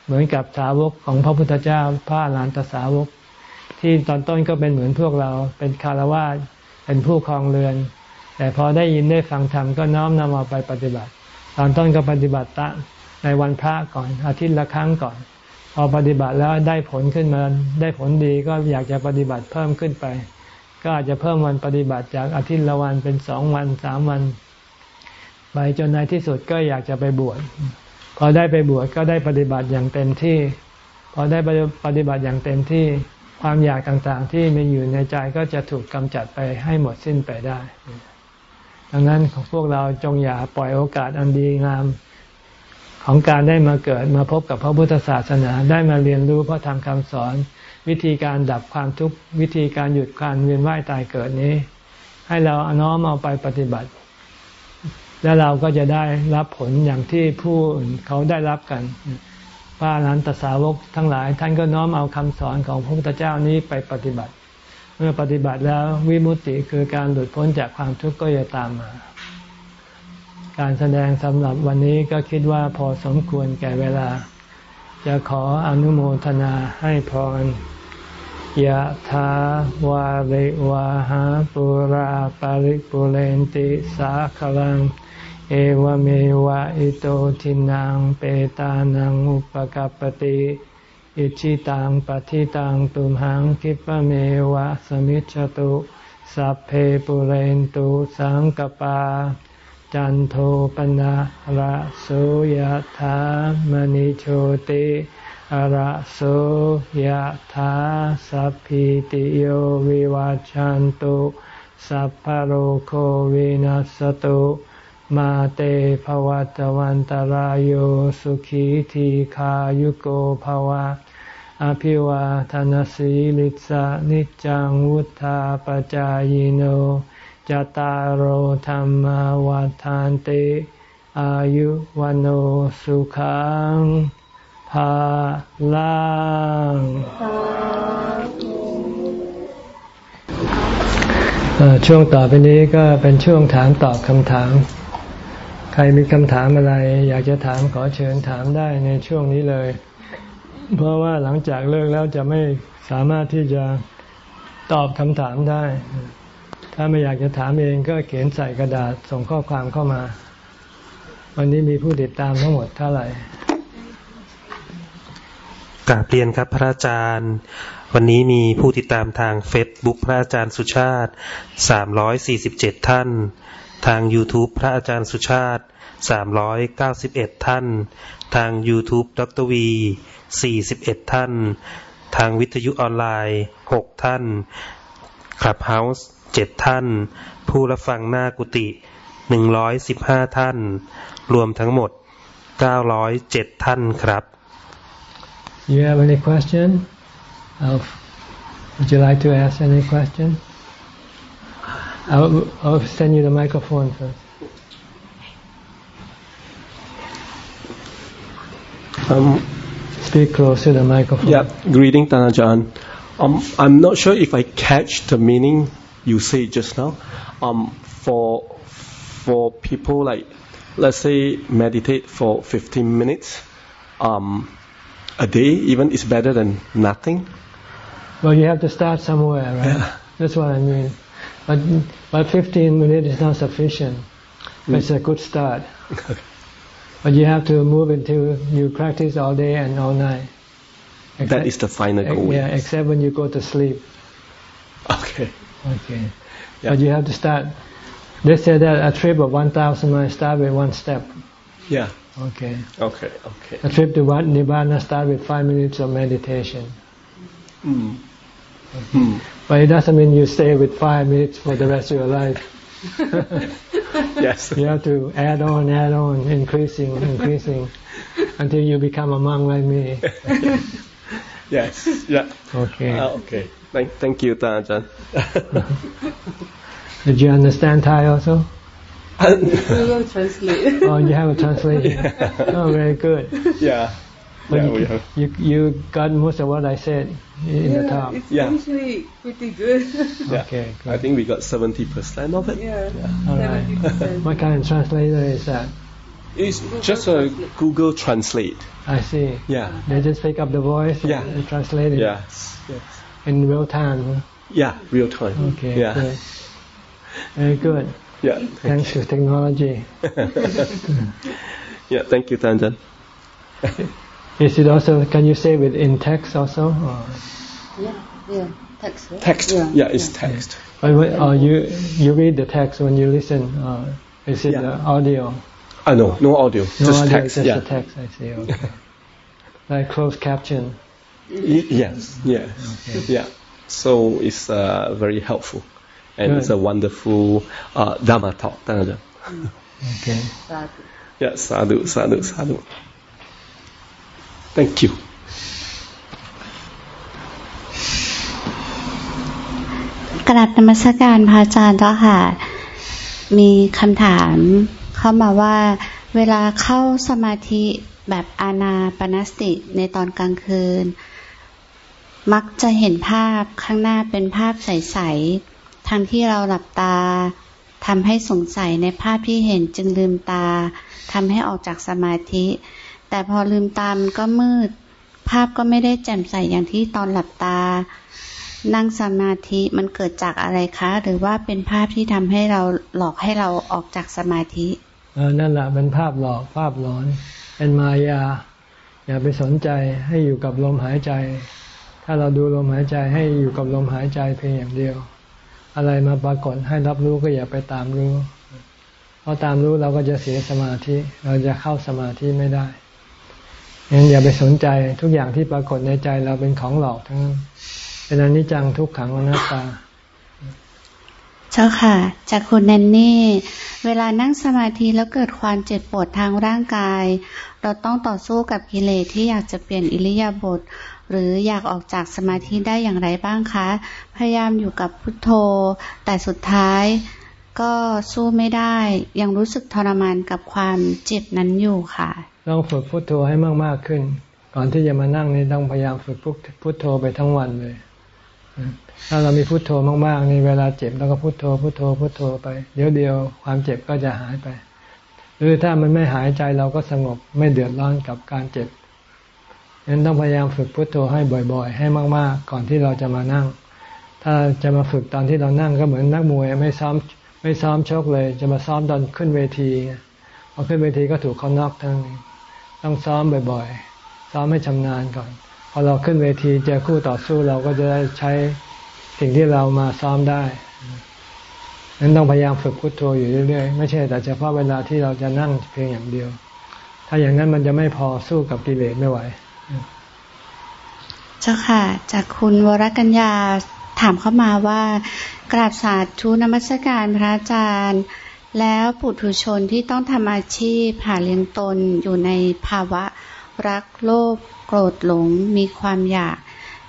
Speaker 1: เหมือนกับสาวกของพระพุทธเจ้าพระอรหันตสาวก ที่ตอนต้นก็เป็นเหมือนพวกเราเป็นคารวะเป็นผู้ครองเรือน แต่พอได้ยินได้ฟังธรรมก็น้อมนำเอาไปปฏิบัติ ตอนต้นก็ปฏิบัติตะในวันพระก่อนอาทิตย์ละครั้งก่อน พอปฏิบัติแล้วได้ผลขึ้นมาได้ผลดีก็อยากจะปฏิบัติเพิ่มขึ้นไป ก็อาจจะเพิ่มวันปฏิบัติจากอาทิตย์ละวันเป็นสองวันสามวันไปจนในที่สุดก็อยากจะไปบวชพอได้ไปบวชก็ได้ปฏิบัติอย่างเต็มที่ พอได้ปฏิบัติอย่างเต็มที่ ความอยากต่างๆ ที่มีอยู่ในใจก็จะถูกกำจัดไปให้หมดสิ้นไปได้ ดังนั้นของพวกเราจงอย่าปล่อยโอกาสอันดีงามของการได้มาเกิดมาพบกับพระพุทธศาสนาได้มาเรียนรู้พระธรรมคำสอน วิธีการดับความทุกข์วิธีการหยุดการเวียนว่ายตายเกิดนี้ ให้เราเอาน้อมเอาไปปฏิบัติ แล้วเราก็จะได้รับผลอย่างที่ผู้เขาได้รับกัน พระอรหันตสาวกทั้งหลาย ท่านก็น้อมเอาคำสอนของพระพุทธเจ้านี้ไปปฏิบัติ เมื่อปฏิบัติแล้ววิมุตติคือการหลุดพ้นจากความทุกข์ก็จะตามมา การแสดงสำหรับวันนี้ก็คิดว่าพอสมควรแก่เวลา จะขออนุโมทนาให้พรยะถาวาริวาหาปุราปาริปุเรนติสาคลัง เอวเมวะอิโตทินังเปตานังอุปกัปติอิชิตังปฏิตังตุมหังคิปเมวะสมิจฉตุสัพเพปุเรนตุสังกปา จันโทปนะระโสยธามณิโชติระโสยธาสัพพิติโยวิวัจจันตุสัพพโรโควินัสตุ มาเตภวัตวันตารโยสุขีทีขายุโกภวะ อภิวาทานสีลิสานิจังวุธาปจายโนจตารโหธรรมวาทานเตอายุวันโอสุขังภาลังช่วงต่อไปนี้ก็เป็นช่วงถามตอบคำถาม ใครมีคำถามอะไร อยากจะถามขอเชิญถามได้ในช่วงนี้เลย เพราะว่าหลังจากเลิกแล้วจะไม่สามารถที่จะตอบคำถามได้ ถ้าไม่อยากจะถามเองก็เขียนใส่กระดาษส่งข้อความเข้ามา วันนี้มีผู้ติดตามทั้งหมดเท่าไหร่
Speaker 2: กราบเรียนครับพระอาจารย์ วันนี้มีผู้ติดตามทางเฟซบุ๊กพระอาจารย์สุชาติ 347 ท่าน ทาง YouTube พระอาจารย์สุชาติ 391 ท่าน ทาง YouTube ดรวี 41 ท่าน ทางวิทยุออนไลน์ 6 ท่านคลับเฮาส์7ท่าน ผู้รับฟังหน้ากุฏิ115 ท่าน รวมทั้งหมด 907 ท่านครับ
Speaker 1: You have any question? Of, would you like to ask any question? I'll, I'll send you the microphone first. Um, Speak close to the microphone.
Speaker 3: Yeah, greeting Tanajan. Um, I'm not sure if I catch the meaning you say just now. Um, for for people like, let's say, meditate for 15 minutes. Um, a day even is better than nothing?
Speaker 1: Well, you have to start somewhere, right? Yeah. That's what I mean. But but 15 minutes is not sufficient. Mm. It's a good start. but you have to move until you practice all day and all night.
Speaker 3: Except, that is the final goal.
Speaker 1: Yeah, except when you go to sleep.
Speaker 3: Okay.
Speaker 1: Okay. Yeah. But you have to start. They say that a trip of 1,000 miles start with one step.
Speaker 3: Yeah.
Speaker 1: Okay.
Speaker 3: Okay. Okay.
Speaker 1: A trip to Nibbana start with five minutes of meditation.
Speaker 3: Mm.
Speaker 1: Okay. Mm. But it doesn't mean you stay with five minutes for the rest of your life.
Speaker 3: yes.
Speaker 1: You have to add on, add on, increasing, increasing, until you become a monk like me.
Speaker 3: yes. Yeah.
Speaker 1: Okay.
Speaker 3: Uh, okay. Thank, thank you, Tajan.
Speaker 1: Did you understand Thai also?
Speaker 4: Google Translate.
Speaker 1: oh, you have a translation. Yeah. Oh, very good.
Speaker 3: Yeah.
Speaker 1: But yeah, you, we have. you you got most of what I said in
Speaker 4: yeah,
Speaker 1: the top.
Speaker 4: It's yeah. actually pretty good.
Speaker 3: yeah. Okay. Good. I think we got seventy percent of it.
Speaker 4: Yeah.
Speaker 1: yeah. All right. what kind of translator is that?
Speaker 3: It's Google just a Google Translate.
Speaker 1: I see.
Speaker 3: Yeah.
Speaker 1: They just pick up the voice yeah. and translate it.
Speaker 3: Yes. Yes.
Speaker 1: In real time.
Speaker 3: Yeah, real time.
Speaker 1: Okay.
Speaker 3: Yeah.
Speaker 1: Good. Very good.
Speaker 3: Yeah.
Speaker 1: Thanks to technology.
Speaker 3: yeah, thank you, Tanjan.
Speaker 1: Is it also, can you say with in text also? Or?
Speaker 4: Yeah, yeah, text. Right?
Speaker 3: Text, yeah, yeah it's text.
Speaker 1: But when, uh, you, you read the text when you listen, uh, is it yeah. audio?
Speaker 3: Uh, no, no audio,
Speaker 1: no
Speaker 3: just
Speaker 1: audio,
Speaker 3: text.
Speaker 1: Just
Speaker 3: yeah.
Speaker 1: the text, I see, okay. like closed caption.
Speaker 3: Y yes, yes, okay. yeah. So it's uh, very helpful and Good. it's a wonderful uh, Dharma talk.
Speaker 1: Okay.
Speaker 3: Yeah, sadhu, sadhu, sadhu. Thank you.
Speaker 5: กราบนมัสการพระอาจารย์เจ้าค่ะ มีคำถามเข้ามาว่า เวลาเข้าสมาธิแบบอานาปนสติในตอนกลางคืน มักจะเห็นภาพข้างหน้าเป็นภาพใส ๆ ทั้งที่เราหลับตาทำให้สงสัยในภาพที่เห็นจึงลืมตาทำให้ออกจากสมาธิ แต่พอลืมตามันก็มืด ภาพก็ไม่ได้แจ่มใสอย่างที่ตอนหลับตา นั่งสมาธิมันเกิดจากอะไรคะ หรือว่าเป็นภาพที่ทำให้เราหลอกให้เราออกจากสมาธิ
Speaker 1: เออนั่นแหละเป็นภาพหลอกภาพหลอน เป็นมายา อย่าไปสนใจให้อยู่กับลมหายใจ ถ้าเราดูลมหายใจให้อยู่กับลมหายใจเพียงอย่างเดียว อะไรมาปรากฏให้รับรู้ก็อย่าไปตามรู้ เพราะตามรู้เราก็จะเสียสมาธิ เราจะเข้าสมาธิไม่ได้ งั้นอย่าไปสนใจทุกอย่างที่ปรากฏในใจเราเป็นของหลอกทั้งนั้นเป็นอนิจจังทุกขังอนัตตา
Speaker 5: เจ้าค่ะ จากคุณแนนนี่ เวลานั่งสมาธิแล้วเกิดความเจ็บปวดทางร่างกาย เราต้องต่อสู้กับกิเลสที่อยากจะเปลี่ยนอิริยาบถหรืออยากออกจากสมาธิได้อย่างไรบ้างคะ พยายามอยู่กับพุทโธ แต่สุดท้ายก็สู้ไม่ได้ ยังรู้สึกทรมานกับความเจ็บนั้นอยู่ค่ะ
Speaker 1: ต้องฝึกพุทโธให้มาก ๆ ขึ้น ก่อนที่จะมานั่งนี่ต้องพยายามฝึกพุทโธไปทั้งวันเลย ถ้าเรามีพุทโธมากๆนี่เวลาเจ็บเราก็พุทโธพุทโธพุทโธไป เดี๋ยวเดียวความเจ็บก็จะหายไป หรือถ้ามันไม่หายใจเราก็สงบไม่เดือดร้อนกับการเจ็บงั้นต้องพยายามฝึกพุทโธให้บ่อย ๆ ให้มาก ๆ ก่อนที่เราจะมานั่ง ถ้าจะมาฝึกตอนที่เรานั่งก็เหมือนนักมวยไม่ซ้อมไม่ซ้อมชกเลย จะมาซ้อมตอนขึ้นเวทีพอขึ้นเวทีก็ถูกเขาน็อกทั้งนี้ ต้องซ้อมบ่อยๆ ซ้อมให้ชำนาญก่อนพพอเราขึ้นเวทีเจอคู่ต่อสู้เราก็จะได้ใช้สิ่งที่เรามาซ้อมได้นั้นต้องพยายามฝึกพุทโธอยู่เรื่อยๆ ไม่ใช่แต่เฉพาะเวลาที่เราจะนั่งเพียงอย่างเดียว ถ้าอย่างนั้นมันจะไม่พอสู้กับกิเลสไม่ไหว
Speaker 5: เจ้าค่ะ จากคุณวรกัญญาถามเข้ามาว่ากราบสาธุนมัสการพระอาจารย์ แล้วปุถุชนที่ต้องทำอาชีพหาเลี้ยงตนอยู่ในภาวะรักโลภโกรธหลงมีความอยาก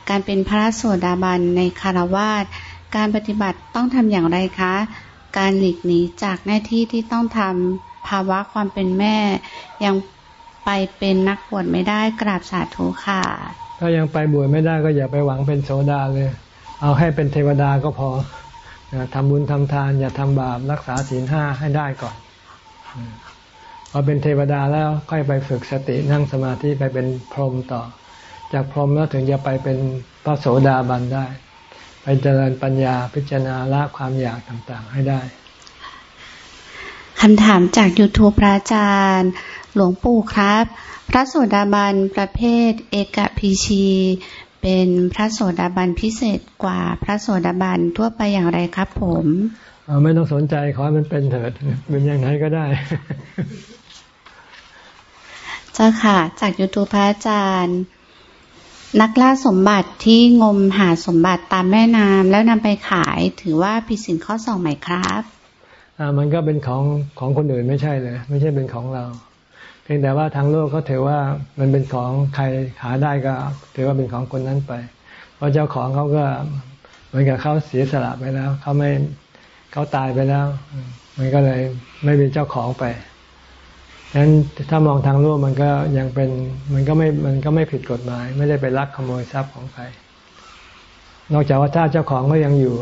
Speaker 5: การเป็นพระโสดาบันในคารวาสการปฏิบัติต้องทำอย่างไรคะ การหลีกหนีจากหน้าที่ที่ต้องทำภาวะความเป็นแม่ ยังไปเป็นนักบวชไม่ได้กราบสาธุค่ะ
Speaker 1: ถ้ายังไปบวชไม่ได้ก็อย่าไปหวังเป็นโสดาเลย เอาให้เป็นเทวดาก็พอ ทำบุญทำทาน อย่าทำบาปรักษาศีลห้าให้ได้ก่อนพอเป็นเทวดาแล้วค่อยไปฝึกสตินั่งสมาธิไปเป็นพรหมต่อ จากพรหมแล้วถึงจะไปเป็นพระโสดาบันได้ ไปเจริญปัญญาพิจารณาละความอยากต่างๆ ให้ได้
Speaker 5: คำถามจากยูทูปพระอาจารย์ หลวงปู่ครับ พระโสดาบันประเภท เอกพีชี เป็นพระโสดาบันพิเศษกว่าพระโสดาบันทั่วไปอย่างไรครับผม
Speaker 1: ไม่ต้องสนใจขอให้มันเป็นเถิด เป็นอย่างไรก็ได้
Speaker 5: เจ้าค่ะ จากยูทูปพระอาจารย์ นักล่าสมบัติที่งมหาสมบัติตามแม่น้ำแล้วนำไปขายถือว่าผิดสินข้อสองไหมครับ
Speaker 1: อ่า มันก็เป็นของของคนอื่นไม่ใช่เลย ไม่ใช่เป็นของเราเพียงแต่ว่าทางโลกเขาถือว่ามันเป็นของใครหาได้ก็ถือว่าเป็นของคนนั้นไป เพราะเจ้าของเขาก็เหมือนกับเขาเสียสละไปแล้วเขาไม่เขาตายไปแล้ว มันก็เลยไม่มีเจ้าของไปฉะนั้นถ้ามองทางโลกมันก็ยังเป็นมันก็ไม่มันก็ไม่ผิดกฎหมาย ไม่ได้ไปลักขโมยทรัพย์ของใคร นอกจากว่าถ้าเจ้าของก็ยังอยู่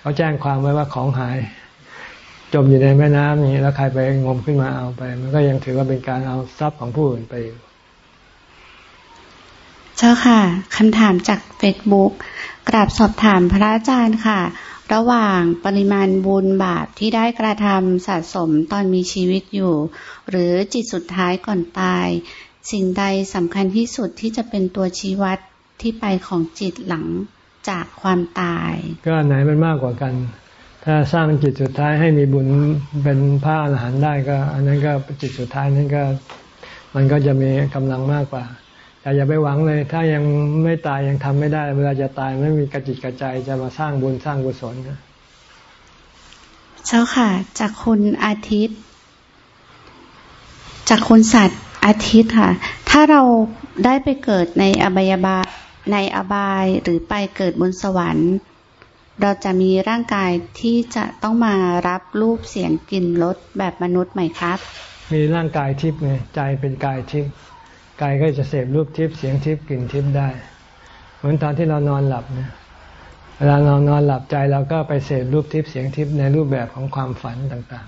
Speaker 1: เขาแจ้งความไว้ว่าของหาย จมอยู่ในแม่น้ำนี้แล้วใครไปงมขึ้นมาเอาไป มันก็ยังถือว่าเป็นการเอาทรัพย์ของผู้อื่นไปอยู่
Speaker 5: เจ้าค่ะคำถามจากเฟซบุ๊กกราบสอบถามพระอาจารย์ค่ะ ระหว่างปริมาณบุญบาปที่ได้กระทำสะสมตอนมีชีวิตอยู่ หรือจิตสุดท้ายก่อนตาย สิ่งใดสำคัญที่สุดที่จะเป็นตัวชี้วัดที่ไปของจิตหลังจากความตาย
Speaker 1: ก็ไหนมันมากกว่ากัน ถ้าสร้างจิตสุดท้ายให้มีบุญเป็นพระอรหันต์ได้ก็ อันนั้นก็จิตสุดท้ายนั้นก็ มันก็จะมีกำลังมากกว่าแต่อย่าไปหวังเลย ถ้ายังไม่ตายยังทำไม่ได้ เวลาจะตายไม่มีกระจิตกระใจจะมาสร้างบุญสร้างกุศล
Speaker 5: เจ้าค่ะ จากคุณอาทิตย์ จากคุณสัตว์อาทิตย์ค่ะ ถ้าเราได้ไปเกิดในอบายบาในอบายหรือไปเกิดบนสวรรค์ เราจะมีร่างกายที่จะต้องมารับรูปเสียงกลิ่นรสแบบมนุษย์ไหมครับ
Speaker 1: มีร่างกายทิพย์ไงใจเป็นกายทิพย์กายก็จะเสพรูปทิพย์เสียงทิพย์กลิ่นทิพย์ได้ เหมือนตอนที่เรานอนหลับเนี่ยเวลาเรานอนหลับใจเราก็ไปเสพรูปทิพย์เสียงทิพย์ในรูปแบบของความฝันต่าง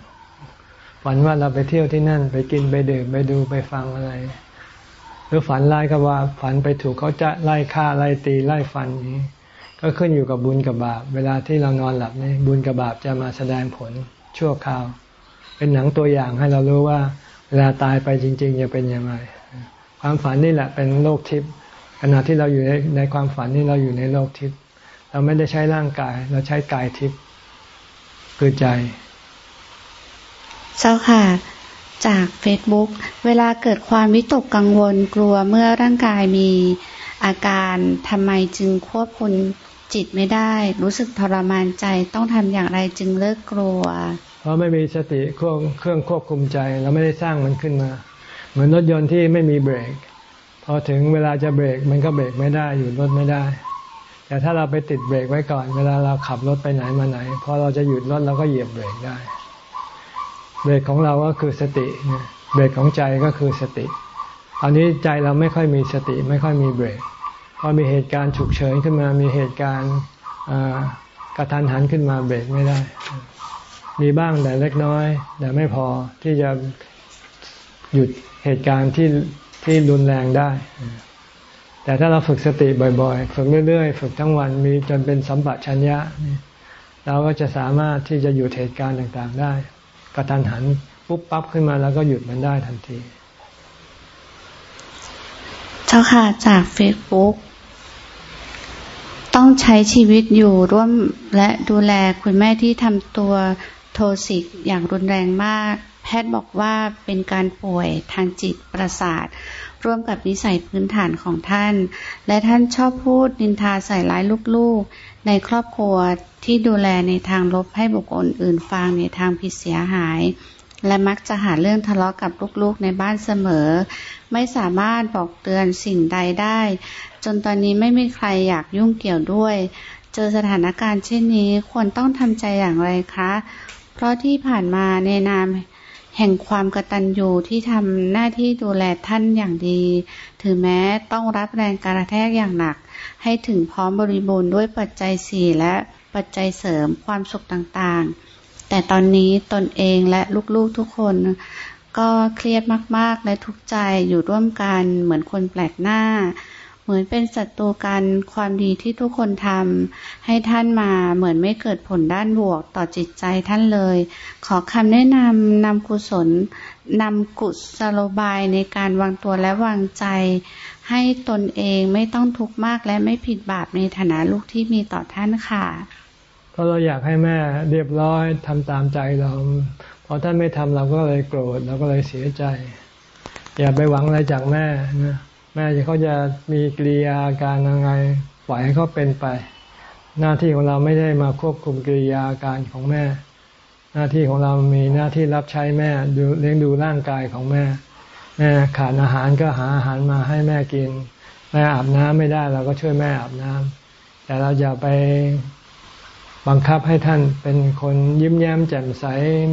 Speaker 1: ๆ ฝันว่าเราไปเที่ยวที่นั่นไปกินไปดื่มไปดูไปฟังอะไร หรือฝันไล่ก็ว่าฝันไปถูกเขาจะไล่ฆ่าไล่ตีไล่ฟันนี้ ก็ขึ้นอยู่กับบุญกับบาป เวลาที่เรานอนหลับนี่บุญกับบาปจะมาแสดงผลชั่วคราว เป็นหนังตัวอย่างให้เรารู้ว่า เวลาตายไปจริง ๆ จะเป็นยังไง ความฝันนี่แหละเป็นโลกทิพย์ขณะที่เราอยู่ในในความฝันนี่เราอยู่ในโลกทิพย์เราไม่ได้ใช้ร่างกาย เราใช้กายทิพย์คือใจ
Speaker 5: เจ้าค่ะจากเฟซบุ๊กเวลาเกิดความวิตกกังวลกลัวเมื่อร่างกายมีอาการทำไมจึงควบคุม จิตไม่ได้ รู้สึกทรมานใจต้องทำอย่างไรจึงเลิกกลัว
Speaker 1: เพราะไม่มีสติเครื่องเครื่องควบคุมใจเราไม่ได้สร้างมันขึ้นมา เหมือนรถยนต์ที่ไม่มีเบรก พอถึงเวลาจะเบรกมันก็เบรกไม่ได้หยุดรถไม่ได้ แต่ถ้าเราไปติดเบรกไว้ก่อน เวลาเราขับรถไปไหนมาไหนพอเราจะหยุดรถเราก็เหยียบเบรกได้ เบรกของเราก็คือสติเบรกของใจก็คือสติตอนนี้ใจเราไม่ค่อยมีสติไม่ค่อยมีเบรก พอมีเหตุการณ์ฉุกเฉินขึ้นมา มีเหตุการณ์กระทันหันขึ้นมาเบรกไม่ได้ มีบ้างแต่เล็กน้อย แต่ไม่พอที่จะหยุดเหตุการณ์ที่ที่รุนแรงได้ แต่ถ้าเราฝึกสติบ่อยๆ ฝึกเรื่อยๆ ฝึกทั้งวันมีจนเป็นสัมปชัญญะ เราก็จะสามารถที่จะหยุดเหตุการณ์ต่างๆ ได้กระทันหันปุ๊บปั๊บขึ้นมาแล้วก็หยุดมันได้ทันที
Speaker 5: เจ้าค่ะจากเฟซบุ๊ก ต้องใช้ชีวิตอยู่ร่วมและดูแลคุณแม่ที่ทำตัวโทสิกอย่างรุนแรงมาก แพทย์บอกว่าเป็นการป่วยทางจิตประสาท ร่วมกับนิสัยพื้นฐานของท่าน และท่านชอบพูดนินทาใส่ร้ายลูกๆ ในครอบครัวที่ดูแลในทางลบให้บุคคลอื่นฟังในทางผิดเสียหาย และมักจะหาเรื่องทะเลาะกับลูกๆในบ้านเสมอ ไม่สามารถบอกเตือนสิ่งใดได้ จนตอนนี้ไม่มีใครอยากยุ่งเกี่ยวด้วย เจอสถานการณ์เช่นนี้ควรต้องทำใจอย่างไรคะ เพราะที่ผ่านมาในนามแห่งความกตัญญูที่ทำหน้าที่ดูแลท่านอย่างดี ถึงแม้ต้องรับแรงกระแทกอย่างหนัก ให้ถึงพร้อมบริบูรณ์ด้วยปัจจัยสี่และปัจจัยเสริมความสุขต่างๆ แต่ตอนนี้ตนเองและลูกๆทุกคนก็เครียดมากๆ และทุกข์ใจอยู่ร่วมกันเหมือนคนแปลกหน้า เหมือนเป็นศัตรูกันความดีที่ทุกคนทำให้ท่านมาเหมือนไม่เกิดผลด้านบวกต่อจิตใจท่านเลย ขอคำแนะนำนำกุศลนำกุศโลบายในการวางตัวและวางใจ ให้ตนเองไม่ต้องทุกข์มากและไม่ผิดบาปในฐานะลูกที่มีต่อท่านค่ะ
Speaker 1: เพราะเราอยากให้แม่เรียบร้อยทำตามใจเราพอท่านไม่ทำเราก็เลยโกรธเราก็เลยเสียใจ อย่าไปหวังอะไรจากแม่นะ แม่จะเขาจะมีกิริยาการยังไงปล่อยให้เขาเป็นไป หน้าที่ของเราไม่ได้มาควบคุมกิริยาการของแม่ หน้าที่ของเรามีหน้าที่รับใช้แม่ดูเลี้ยงดูร่างกายของแม่ แม่ขาดอาหารก็หาอาหารมาให้แม่กิน แม่อาบน้ำไม่ได้เราก็ช่วยแม่อาบน้ำแต่เราอย่าไปบังคับให้ท่านเป็นคนยิ้มแย้มแจ่มใส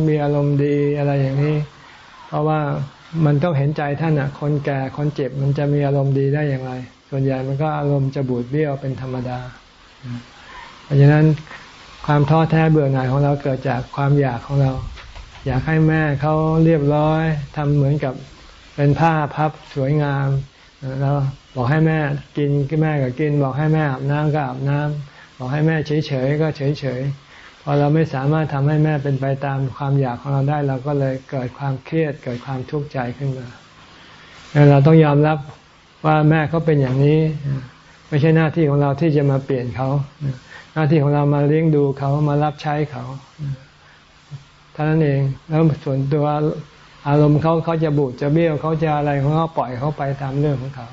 Speaker 1: มีอารมณ์ดีอะไรอย่างนี้ เพราะว่า มันต้องเห็นใจท่านอะ คนแก่คนเจ็บมันจะมีอารมณ์ดีได้อย่างไร ส่วนใหญ่มันก็อารมณ์จะบูดเบี้ยวเป็นธรรมดา เพราะฉะนั้นความท้อแท้เบื่อหน่ายของเราเกิดจากความอยากของเรา อยากให้แม่เขาเรียบร้อยทำเหมือนกับเป็นผ้าพับสวยงามแล้วบอกให้แม่กินก็แม่ก็กิน บอกให้แม่อาบน้ำก็อาบน้ำบอกให้แม่เฉยๆก็เฉยๆ พอเราไม่สามารถทำให้แม่เป็นไปตามความอยากของเราได้เราก็เลยเกิดความเครียดเกิดความทุกข์ใจขึ้นมาเราต้องยอมรับว่าแม่เขาเป็นอย่างนี้ ไม่ใช่หน้าที่ของเราที่จะมาเปลี่ยนเขาหน้าที่ของเรามาเลี้ยงดูเขามารับใช้เขาเท่านั้นเองแล้วส่วนตัวอารมณ์เขาเขาจะบูดจะเบี้ยวเขาจะอะไรของเขาปล่อยเขาไปตามเรื่องของเขา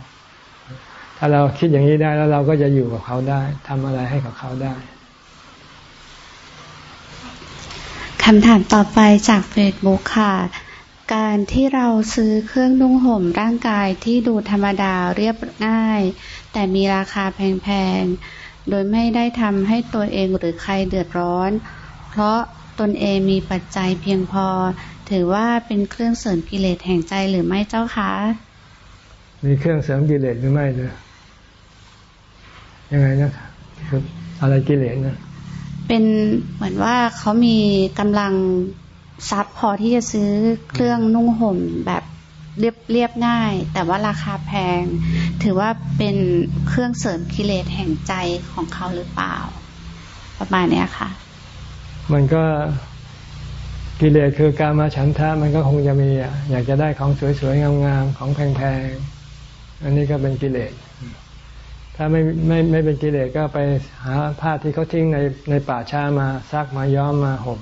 Speaker 1: ถ้าเราคิดอย่างนี้ได้แล้วเราก็จะอยู่กับเขาได้ทำอะไรให้กับเขาได้
Speaker 5: คำถามต่อไปจากเฟซบุ๊กค่ะ การที่เราซื้อเครื่องนุ่งห่มร่างกายที่ดูธรรมดาเรียบง่าย แต่มีราคาแพงๆ โดยไม่ได้ทำให้ตัวเองหรือใครเดือดร้อน เพราะตนเองมีปัจจัยเพียงพอ ถือว่าเป็นเครื่องเสริมกิเลสแห่งใจหรือไม่เจ้าคะ
Speaker 1: มีเครื่องเสริมกิเลสหรือไม่เนะยังไงนะอะไรกิเลสนะ
Speaker 5: เป็นเหมือนว่าเขามีกำลังทรัพย์พอที่จะซื้อเครื่องนุ่งห่มแบบเรียบเรียบง่าย แต่ว่าราคาแพง ถือว่าเป็นเครื่องเสริมกิเลสแห่งใจของเขาหรือเปล่า ประมาณเนี้ยค่ะ
Speaker 1: มันก็กิเลสคือการมาฉันทะมันก็คงจะมีอะอยากจะได้ของสวยๆงามๆของแพงๆอันนี้ก็เป็นกิเลส ถ้าไม่ไม่ไม่เป็นกิเลสก็ไปหาผ้าที่เขาทิ้งในในป่าช้ามาซักมาย้อมมาห่ม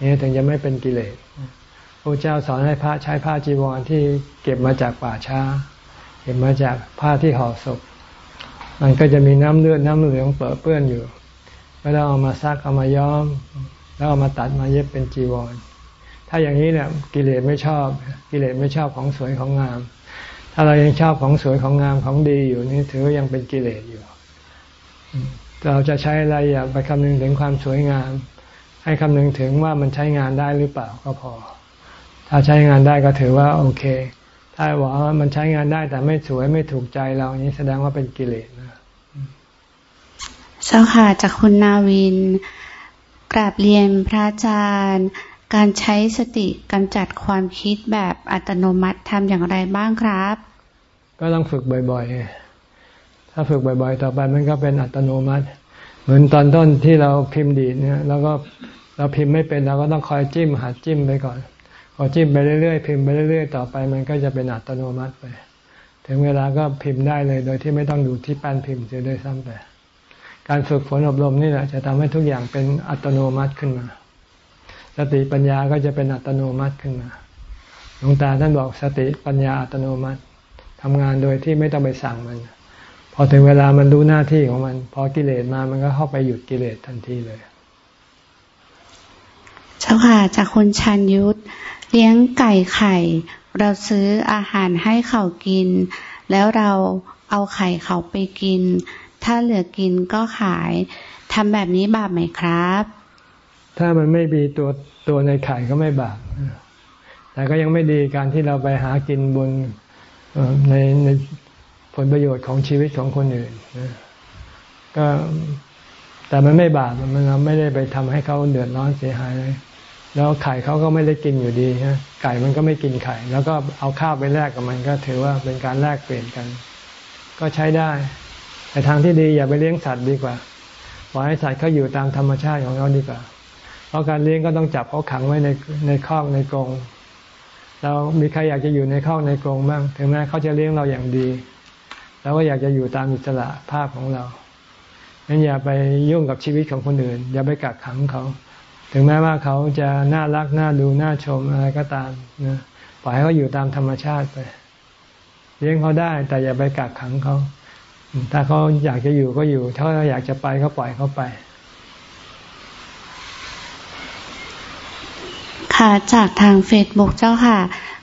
Speaker 1: นี่ถึงจะไม่เป็นกิเลสพระเจ้าสอนให้พระใช้ผ้าจีวรที่เก็บมาจากป่าช้า เก็บมาจากผ้าที่ห่อศพ มันก็จะมีน้ำเลือดน้ำเหลืองเปื้อนอยู่เวลาเอามาซักเอามาย้อม แล้วเอามาตัดมาเย็บเป็นจีวร ถ้าอย่างนี้เนี่ยกิเลสไม่ชอบ กิเลสไม่ชอบของสวยของงาม ถ้าเรายังชอบของสวยของงามของดีอยู่นี่ถือว่ายังเป็นกิเลสอยู่ เราจะใช้อะไรอย่าไปคำนึงถึงความสวยงาม ให้คำนึงถึงว่ามันใช้งานได้หรือเปล่าก็พอ ถ้าใช้งานได้ก็ถือว่าโอเค ถ้าบอกว่ามันใช้งานได้แต่ไม่สวยไม่ถูกใจเรานี้แสดงว่าเป็นกิเลสนะ
Speaker 5: เจ้าค่ะจากคุณนาวินกราบเรียนพระอาจารย์ การใช้สติกำจัดความคิดแบบอัตโนมัติทำอย่างไรบ้างครับ
Speaker 1: ก็ต้องฝึกบ่อยๆ ถ้าฝึกบ่อยๆ ต่อไปมันก็เป็นอัตโนมัติ เหมือนตอนต้นที่เราพิมพ์ดีดเนี่ยแล้วก็เราพิมพ์ไม่เป็นเราก็ต้องคอยจิ้มหัดจิ้มไปก่อน พอจิ้มไปเรื่อยๆ พิมพ์ไปเรื่อยๆ ต่อไป มันก็จะเป็นอัตโนมัติไป ถึงเวลาก็พิมพ์ได้เลยโดยที่ไม่ต้องดูที่แป้นพิมพ์เสียด้วยซ้ำไป การฝึกฝนอบรมนี่แหละจะทำให้ทุกอย่างเป็นอัตโนมัติขึ้นมา สติปัญญาก็จะเป็นอัตโนมัติขึ้นมา หลวงตาท่านบอกสติปัญญาอัตโนมัติทำงานโดยที่ไม่ต้องไปสั่งมัน พอถึงเวลามันรู้หน้าที่ของมัน พอกิเลสมามันก็เข้าไปหยุดกิเลสทันทีเลย
Speaker 5: เจ้าค่ะ จากคุณชันยุทธเลี้ยงไก่ไข่ เราซื้ออาหารให้เขากิน แล้วเราเอาไข่เขาไปกิน ถ้าเหลือกินก็ขายทำแบบนี้บาปไหมครับ
Speaker 1: ถ้ามันไม่มีตัวตัวในไข่ก็ไม่บาปแต่ก็ยังไม่ดีการที่เราไปหากินบนในในผลประโยชน์ของชีวิตของคนอื่นก็แต่มันไม่บาปมันไม่ได้ไปทำให้เขาเดือดร้อนเสียหายเลยแล้วไข่เขาก็ไม่ได้กินอยู่ดีฮะไก่มันก็ไม่กินไข่ แล้วก็เอาข้าวไปแลกกับมันก็ถือว่าเป็นการแลกเปลี่ยนกัน ก็ใช้ได้ แต่ทางที่ดีอย่าไปเลี้ยงสัตว์ดีกว่าปล่อยให้สัตว์เขาอยู่ตามธรรมชาติของเขาดีกว่า ราะการเลี้ยงก็ต้องจับเขาขังไว้ในในคอกในกรงเรามีใครอยากจะอยู่ในคอกในกรงบ้าง ถึงแม้เขาจะเลี้ยงเราอย่างดีเราก็อยากจะอยู่ตามอิสระภาพของเรางั้นอย่าไปยุ่งกับชีวิตของคนอื่น อย่าไปกักขังเขา ถึงแม้ว่าเขาจะน่ารักน่าดูน่าชมอะไรก็ตามนะปล่อยให้เขาอยู่ตามธรรมชาติไป เลี้ยงเขาได้ แต่อย่าไปกักขังเขา ถ้าเขาอยากจะอยู่ก็อยู่ ถ้าเขาอยากจะไปก็ปล่อยเขาไป
Speaker 5: ค่ะจากทางเฟซบุ๊กเจ้าค่ะ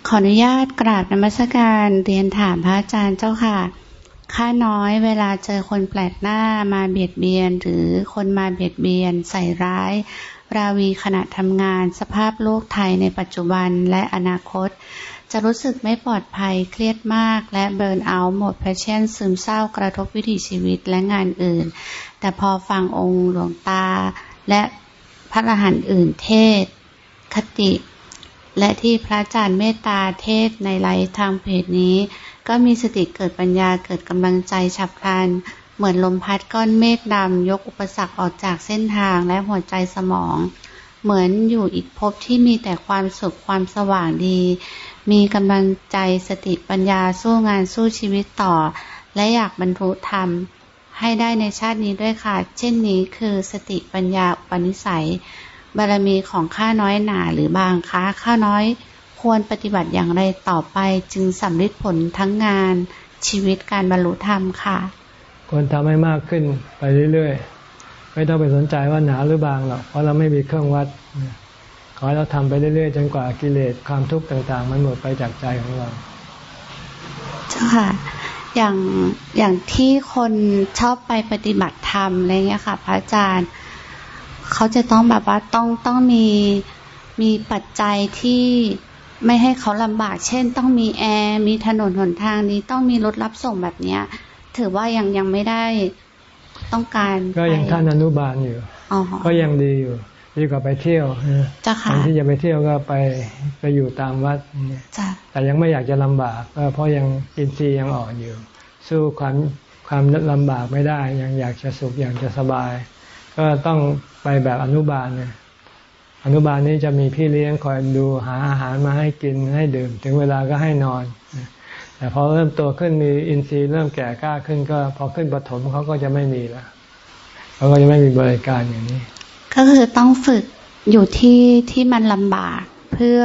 Speaker 5: ขออนุญาตกราบนมัสการเรียนถามพระอาจารย์เจ้าค่ะค่าน้อยเวลาเจอคนแปลกหน้ามาเบียดเบียน หรือคนมาเบียดเบียน ใส่ร้าย ราวีขณะทำงานสภาพโลกไทยในปัจจุบันและอนาคต จะรู้สึกไม่ปลอดภัยเครียดมาก และ burnout หมด passion ซึมเศร้ากระทบวิถีชีวิตและงานอื่น แต่พอฟังองค์หลวงตาและพระอรหันต์อื่นเทศน์ คติ และที่พระอาจารย์เมตตาเทศน์ในไลฟ์ทางเพจนี้ ก็มีสติเกิดปัญญาเกิดกำลังใจฉับพลัน เหมือนลมพัดก้อนเมฆดำยกอุปสรรคออกจากเส้นทางและหัวใจสมอง เหมือนอยู่อีกภพที่มีแต่ความสุขความสว่างดี มีกำลังใจสติปัญญาสู้งานสู้ชีวิตต่อ และอยากบรรลุธรรมให้ได้ในชาตินี้ด้วยค่ะ เช่นนี้คือสติปัญญาอุปนิสัย บารมีของข้าน้อยหนาหรือบางค้าข้าน้อยควรปฏิบัติอย่างไรต่อไปจึงสำลิดผลทั้งงานชีวิตการบรรลุธรรมค่ะ
Speaker 1: ควรทำให้มากขึ้นไปเรื่อยๆ ไม่ต้องไปสนใจว่าหนาหรือบางหรอกเพราะเราไม่มีเครื่องวัด ขอให้เราทำไปเรื่อยๆ จนกว่ากิเลสความทุกข์ต่างๆ มันหมดไปจากใจของเรา
Speaker 5: เจ้าค่ะอย่างอย่างที่คนชอบไปปฏิบัติธรรมอะไรเงี้ยค่ะ พระอาจารย์ เขาจะต้องแบบว่าต้องต้องมีมีปัจจัยที่ไม่ให้เขาลำบาก เช่น ต้องมีแอร์ มีถนนหนทางนี้ ต้องมีรถรับส่งแบบเนี้ย ถือว่ายังยังไม่ได้ต้องการ
Speaker 1: ก็ยังท่านอนุบาลอยู่ ก็ยังดีอยู่ ดีกว่าไปเที่ยว
Speaker 5: จ้ะค่ะ
Speaker 1: ที่จะไปเที่ยวก็ไปไปอยู่ตามวัด แต่ยังไม่อยากจะลำบาก เพราะยังอินทรีย์ยังอ่อนอยู่ สู้ความความลำบากไม่ได้ ยังอยากจะสุขอยากจะสบาย ก็ต้อง ไปแบบอนุบาลเนี่ยอนุบาลนี้จะมีพี่เลี้ยงคอยดูหาอาหารมาให้กินให้ดื่ม ถึงเวลาก็ให้นอน แต่พอเริ่มโตขึ้นมีอินทรีย์เริ่มแก่กล้าขึ้นก็ พอขึ้นปฐมเขาก็จะไม่มีละเขาก็จะไม่มีบริการอย่างนี้
Speaker 5: ก็คือต้องฝึกอยู่ที่ที่มันลำบากเพื่อ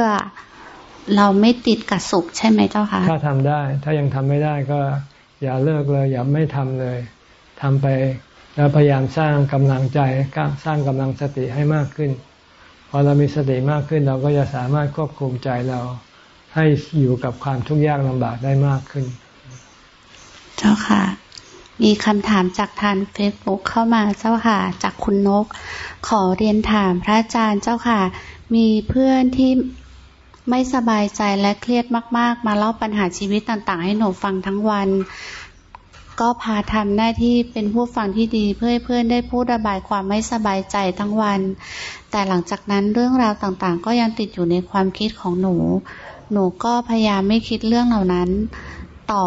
Speaker 5: เราไม่ติดกับสุขใช่ไหมเจ้าคะ
Speaker 1: ถ้าทำได้ ถ้ายังทำไม่ได้ก็อย่าเลิกเลย อย่าไม่ทำเลยทำไป แล้วพยายามสร้างกำลังใจสร้างกำลังสติให้มากขึ้น พอเรามีสติมากขึ้นเราก็จะสามารถควบคุมใจเราให้อยู่กับความทุกข์ยากลำบากได้มากขึ้น
Speaker 5: เจ้าค่ะ มีคำถามจากทางเฟซบุ๊กเข้ามาเจ้าค่ะ จากคุณนก ขอเรียนถามพระอาจารย์เจ้าค่ะ มีเพื่อนที่ไม่สบายใจและเครียดมาก ๆ มาเล่าปัญหาชีวิตต่าง ๆ ให้หนูฟังทั้งวัน ก็พาทำหน้าที่เป็นผู้ฟังที่ดีเพื่อเพื่อนได้พูดระบายความไม่สบายใจทั้งวัน แต่หลังจากนั้นเรื่องราวต่างๆ ก็ยังติดอยู่ในความคิดของหนู หนูก็พยายามไม่คิดเรื่องเหล่านั้น ต่อ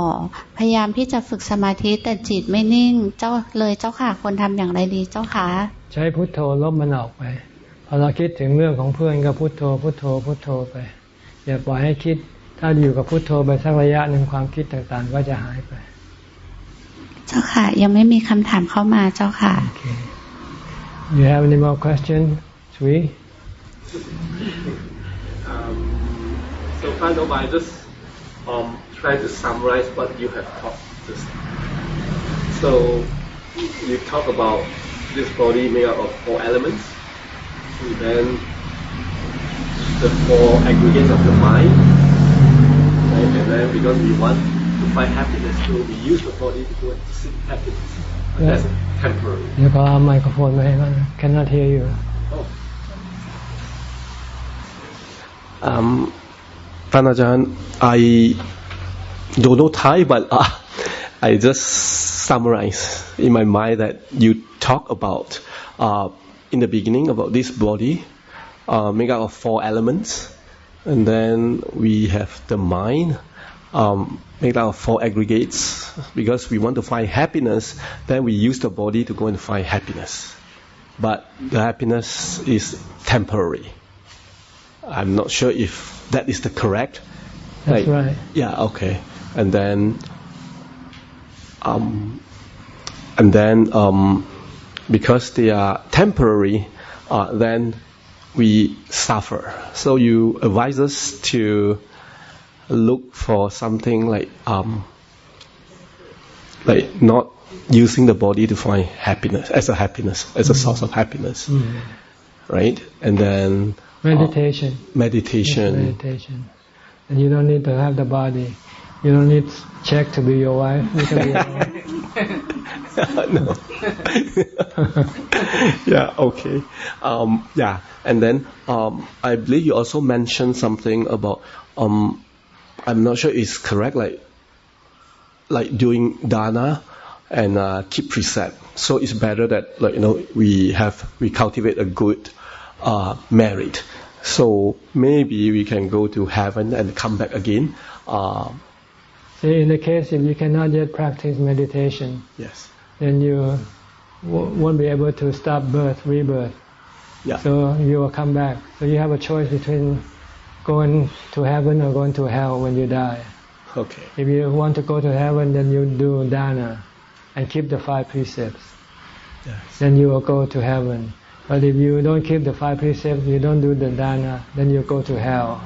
Speaker 5: พยายามที่จะฝึกสมาธิแต่จิตไม่นิ่ง เจ้าเลยเจ้าค่ะควรทำอย่างไรดีเจ้าค่ะ
Speaker 1: ใช้พุทโธลบมันออกไปพอเราคิดถึงเรื่องของเพื่อนก็พุทโธพุทโธพุทโธไปอย่าปล่อยให้คิดถ้าอยู่กับพุทโธไปสักระยะหนึ่งความคิดต่างๆ ก็จะหายไป
Speaker 5: เจ้าค่ะ ยังไม่มีคำถามเข้ามาเจ้าค่ะ
Speaker 1: Okay. You have any more question, Sui?
Speaker 3: Um, so kind of I just um, try to summarize what you have talked just. So you talk about this body made up of four elements, and then the four aggregates of the mind, right? and then because we want to find happiness to be use for body to seek happiness. That's temporary.
Speaker 1: You got microphone, man. Cannot hear you.
Speaker 3: Oh. Um, Panajan, I don't know Thai, but uh, I just summarize in my mind that you talk about uh, in the beginning about this body uh, made up of four elements, and then we have the mind. Um, made out of four aggregates. Because we want to find happiness, then we use the body to go and find happiness but the happiness is temporary. I'm not sure if that is the correct.
Speaker 1: That's
Speaker 3: like-
Speaker 1: right.
Speaker 3: Yeah. Okay. And then, um, and then um, because they are temporary, uh, then we suffer. So you advise us to look for something like um, like not using the body to find happiness as a happiness as a source of happiness,
Speaker 1: Mm.
Speaker 3: right? And then
Speaker 1: meditation
Speaker 3: uh, meditation.
Speaker 1: meditation and you don't need to have the body you don't need check to be your wife you can be your wife.
Speaker 3: no. yeah. Okay. Um, yeah. And then um, I believe you also mentioned something about um, I'm not sure it's correct. Like like doing dana and uh, keep precept. So it's better that like you know we have we cultivate a good uh, merit. So maybe we can go to heaven and come back again. Uh,
Speaker 1: See, in the case if you cannot yet practice meditation
Speaker 3: yes.
Speaker 1: then you w- won't be able to stop birth rebirth
Speaker 3: Yeah.
Speaker 1: so you will come back so you have a choice between going to heaven or going to hell when you die
Speaker 3: okay.
Speaker 1: if you want to go to heaven then you do dana and keep the five precepts
Speaker 3: Yes.
Speaker 1: then you will go to heaven. But if you don't keep the five precepts, you don't do the dana, then you go to hell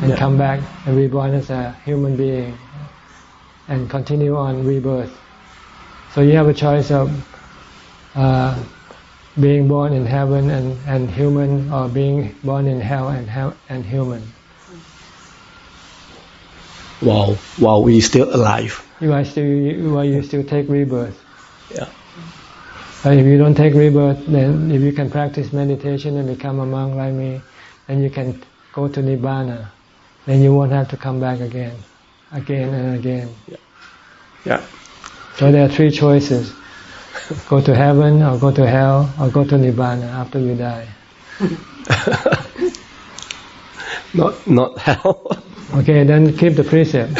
Speaker 1: and
Speaker 3: Yeah.
Speaker 1: come back and reborn as a human being and continue on rebirth. So you have a choice of uh, being born in heaven and, and human, or being born in hell and hell and human.
Speaker 3: While while we still alive.
Speaker 1: You are still, you, are you still take rebirth.
Speaker 3: Yeah.
Speaker 1: But if you don't take rebirth, then if you can practice meditation and become a monk like me, then you can go to Nibbana. Then you won't have to come back again, again and again.
Speaker 3: Yeah.
Speaker 1: So there are three choices. Go to heaven, or go to hell, or go to Nibbana after you die.
Speaker 3: not not hell.
Speaker 1: Okay, then keep the precept.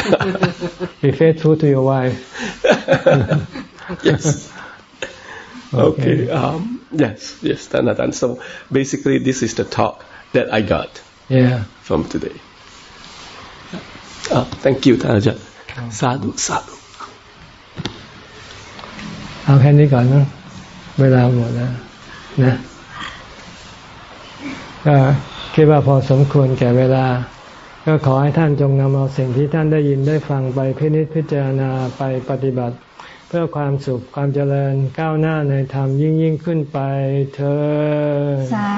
Speaker 1: Be faithful to your wife.
Speaker 3: yes. Okay. Um, yes. Yes. Done. So basically, this is the talk that I got
Speaker 1: Yeah.
Speaker 3: from today. Uh, thank you, Tanaja. Sadhu, sadhu.
Speaker 1: เอาแค่นี้ก่อนนะเวลาหมดแล้วนะก็คิดว่าพอสมควรแก่เวลา ก็ขอให้ท่านจงนำเอาสิ่งที่ท่านได้ยินได้ฟังไปพินิจพิจารณาไปปฏิบัติ เพื่อความสุขความเจริญก้าวหน้าในธรรมยิ่งยิ่งขึ้นไปเธอ
Speaker 5: สา